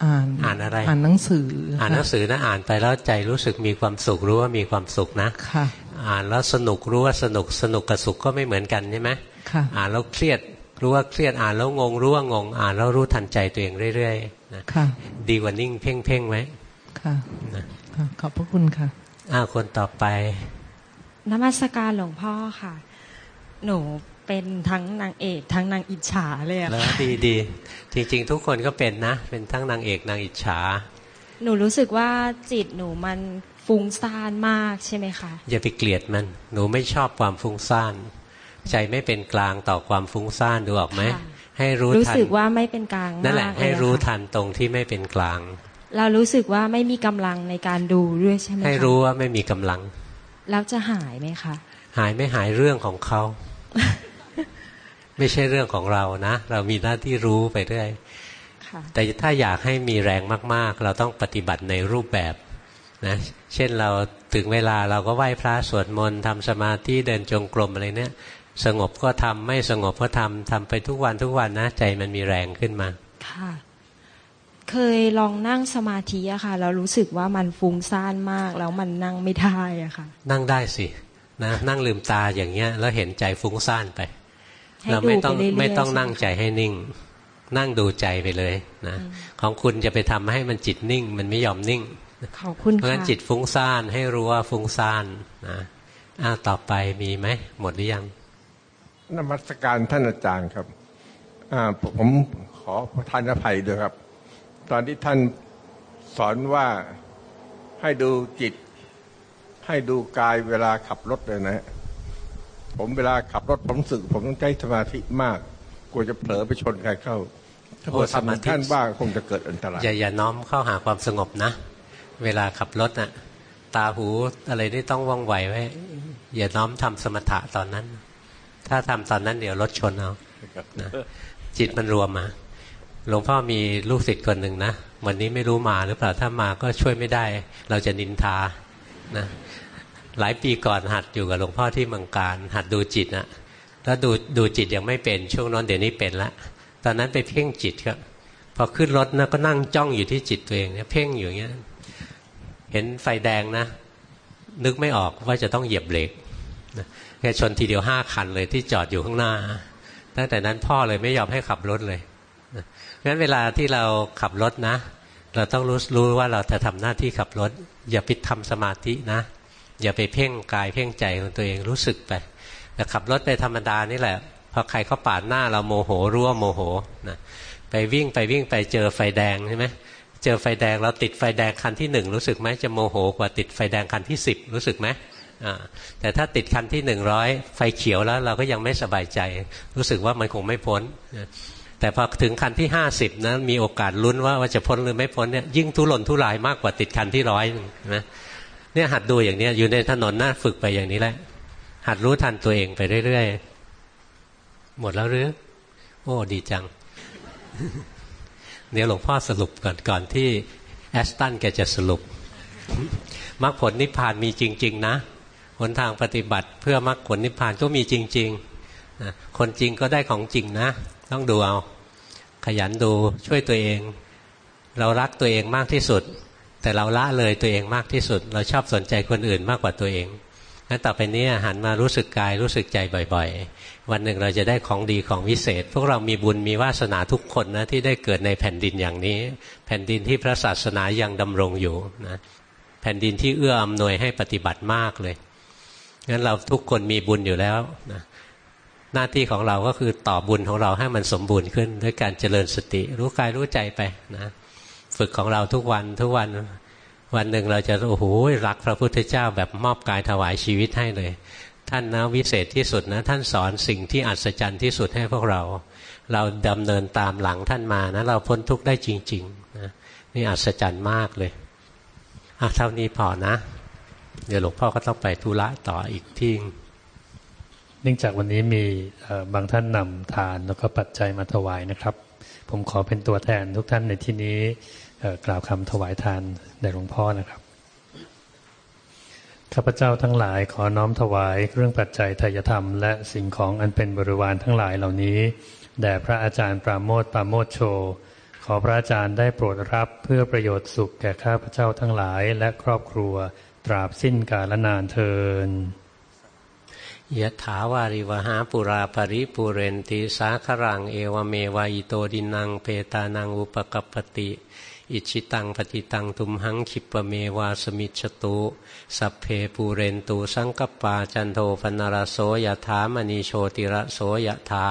อ่านอ่านอะไร อ่านหนังสือ อ่านหนังสือนะอ่านไปแล้วใจรู้สึกมีความสุขรู้ว่ามีความสุขนะค่ะ อ่านแล้วสนุกรู้ว่าสนุกสนุกกับสุขก็ไม่เหมือนกันใช่ไหมค่ะ อ่านแล้วเครียดรู้ว่าเครียดอ่านแล้วงงรู้ว่างงอ่านแล้วรู้ทันใจตัวเองเรื่อยๆนะค่ะ ดีกว่านิ่งเพ่งเพ่งไหมค่ะนะขอบพระคุณค่ะอ้าคนต่อไปนมัสการหลวงพ่อค่ะ หนู เป็นทั้งนางเอก ทั้งนางอิจฉาเลยอะแล้วดีดีจริง ๆ ทุกคนก็เป็นนะ เป็นทั้งนางเอกนางอิจฉา หนูรู้สึกว่าจิตหนูมันฟุ้งซ่านมากใช่ไหมคะ อย่าไปเกลียดมัน หนูไม่ชอบความฟุ้งซ่านใจไม่เป็นกลางต่อความฟุ้งซ่านดูออกไหมให้รู้ทันรู้สึกว่าไม่เป็นกลางนั่นแหละ ให้รู้ทันตรงที่ไม่เป็นกลาง เรารู้สึกว่าไม่มีกำลังในการดูด้วยใช่ไหมให้รู้ว่าไม่มีกำลัง แล้วจะหายไหมคะ หายไม่หายเรื่องของเขา ไม่ใช่เรื่องของเรานะ เรามีหน้าที่รู้ไปเรื่อยแต่ถ้าอยากให้มีแรงมาก ๆ เราต้องปฏิบัติในรูปแบบนะเช่นเราถึงเวลาเราก็ไหว้พระสวดมนต์ทำสมาธิเดินจงกรมอะไรเนี่ย สงบก็ทำไม่สงบก็ทำทำไปทุกวันทุกวันนะ ใจมันมีแรงขึ้นมา ค่ะ เคยลองนั่งสมาธิอะค่ะแล้วรู้สึกว่ามันฟุ้งซ่านมาก แล้วมันนั่งไม่ได้อะค่ะ นั่งได้สินะนั่งลืมตาอย่างเงี้ย แล้วเห็นใจฟุ้งซ่านไป เราไม่ต้องไม่ต้องนั่งใจให้นิ่ง นั่งดูใจไปเลยนะของคุณจะไปทำให้มันจิตนิ่ง มันไม่ยอมนิ่งขอบคุณเพราะฉะนั้นจิตฟุ้งซ่านให้รู้ว่าฟุ้งซ่านนะอ้าต่อไปมีไหมหมดหรือยังนมัสการท่านอาจารย์ครับผมขอประทานอภัยด้วยครับ ตอนที่ท่านสอนว่าให้ดูจิต ให้ดูกายเวลาขับรถเลยนะ ผมเวลาขับรถผมสึก ผมต้องใช้สมาธิมาก กลัวจะเผลอไปชนใครเข้า ถ้าพอทำท่านบ้างคงจะเกิดอันตรายอย่าอย่าน้อมเข้าหาความสงบนะ เวลาขับรถน่ะ ตาหูอะไรนี่ต้องว่องไวไว้ อย่าน้อมทำสมถะตอนนั้น ถ้าทำตอนนั้นเดี๋ยวรถชนเอาจิตมันรวมมาหลวงพ่อมีลูกศิษย์คนหนึ่งนะวันนี้ไม่รู้มาหรือเปล่าถ้ามาก็ช่วยไม่ได้ เราจะนินทานะ หลายปีก่อนหัดอยู่กับหลวงพ่อที่มืองการ หัดดูจิตนะแล้วดูดูจิตยังไม่เป็นช่วงนั้นเดี๋ยวนี้เป็นละตอนนั้นไปเพ่งจิตครับพอขึ้นรถนะก็นั่งจ้องอยู่ที่จิตตัวเองเนี่ยเพ่งอยู่อย่างเงี้ยเห็นไฟแดงนะ นึกไม่ออกว่าจะต้องเหยียบเบรกแค่ชนทีเดียวห้าคันเลยที่จอดอยู่ข้างหน้าตั้งแต่นั้นพ่อเลยไม่ยอมให้ขับรถเลยงั้นเวลาที่เราขับรถนะ เราต้องรู้รู้ว่าเราจะทำหน้าที่ขับรถ อย่าไปทำสมาธินะ อย่าไปเพ่งกายเพ่งใจของตัวเองรู้สึกไปแต่ขับรถไปธรรมดานี่แหละพอใครเขาปาดหน้าเราโมโหรู้ว่าโมโหนะไปวิ่งไปวิ่งไปเจอไฟแดงใช่ไหมเจอไฟแดงเราติดไฟแดงคันที่หนึ่งรู้สึกไหมจะโมโหกว่าติดไฟแดงคันที่สิบรู้สึกไหมแต่ถ้าติดคันที่หนึ่งร้อยไฟเขียวแล้วเราก็ยังไม่สบายใจ รู้สึกว่ามันคงไม่พ้น แต่พอถึงคันที่ห้าสิบนะมีโอกาสลุ้นว่าว่าจะพ้นหรือไม่พ้นเนี่ยยิ่งทุรนทุรายมากกว่าติดคันที่ร้อยนะ เนี่ยหัดดูอย่างเนี้ยอยู่ในถนนหน้าฝึกไปอย่างนี้แหละ หัดรู้ทันตัวเองไปเรื่อยๆหมดแล้วหรือโอ้ดีจัง เดี๋ยวหลวงพ่อสรุปก่อนก่อนที่แอสตันแกจะสรุปมรรคผลนิพพานมีจริง ๆ นะหนทางปฏิบัติเพื่อมรรคผลนิพพานก็มีจริงๆคนจริงก็ได้ของจริงนะ ต้องดูเอา ขยันดูช่วยตัวเอง เรารักตัวเองมากที่สุด แต่เราละเลยตัวเองมากที่สุด เราชอบสนใจคนอื่นมากกว่าตัวเองงั้นต่อไปนี้หันมารู้สึกกายรู้สึกใจบ่อย ๆ วันหนึ่งเราจะได้ของดีของวิเศษ พวกเรามีบุญมีวาสนาทุกคนนะที่ได้เกิดในแผ่นดินอย่างนี้ แผ่นดินที่พระศาสนายังดำรงอยู่นะแผ่นดินที่เอื้ออำนวยให้ปฏิบัติมากเลยงั้นเราทุกคนมีบุญอยู่แล้วนะหน้าที่ของเราก็คือต่อบุญของเราให้มันสมบูรณ์ขึ้น ด้วยการเจริญสติ รู้กายรู้ใจไปนะ ฝึกของเราทุกวันทุกวันวันหนึ่งเราจะโอ้โหรักพระพุทธเจ้าแบบมอบกายถวายชีวิตให้เลย ท่านนะวิเศษที่สุดนะ ท่านสอนสิ่งที่อัศจรรย์ที่สุดให้พวกเรา เราดำเนินตามหลังท่านมานะ เราพ้นทุกข์ได้จริงๆนะนี่อัศจรรย์มากเลยอะเท่านี้พอนะ เดี๋ยวหลวงพ่อก็ต้องไปธุระต่ออีกที่เนื่องจากวันนี้มีบางท่านนำทานแล้วก็ปัจจัยมาถวายนะครับ ผมขอเป็นตัวแทนทุกท่านในที่นี้ กล่าวคำถวายทานแด่หลวงพ่อนะครับ ข้าพเจ้าทั้งหลายขอน้อมถวายเครื่องปัจจัยทายธรรม และสิ่งของอันเป็นบริวารทั้งหลายเหล่านี้แด่พระอาจารย์ปราโมทปราโมทโช ขอพระอาจารย์ได้โปรดรับเพื่อประโยชน์สุขแก่ข้าพเจ้าทั้งหลายและครอบครัวตราบสิ้นกาลนานเทินยะถาวาริวหาปุราภริปุเรนติสาครังเอวเมวายโตดินัง เปตานังอุปะกัปปะติ อิจฉิตังปัตถิตัง ตุมหัง ขิปปะเมวะ สะมิชฌะตุสัพเพปูเรนตุ สังกัปปาจันโทปัณณะระโส ยะถา มะณิ โชติระโส ยะถา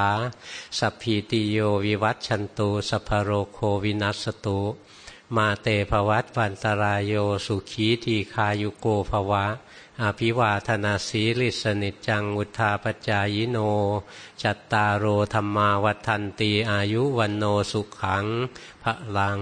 สัพพีติโยวิวัชชันตุ สัพพะโรโควินัสสะตุมาเต ภะวัตวันตะราโยสุขีทีฆายุโก ภะวะ อะภิวาทะนะสีลิสสะ นิจจัง วุฑฒาปะจายิโน จัตตารโอธรรมาวัฏันตีอายุวันโนสุขังพระลัง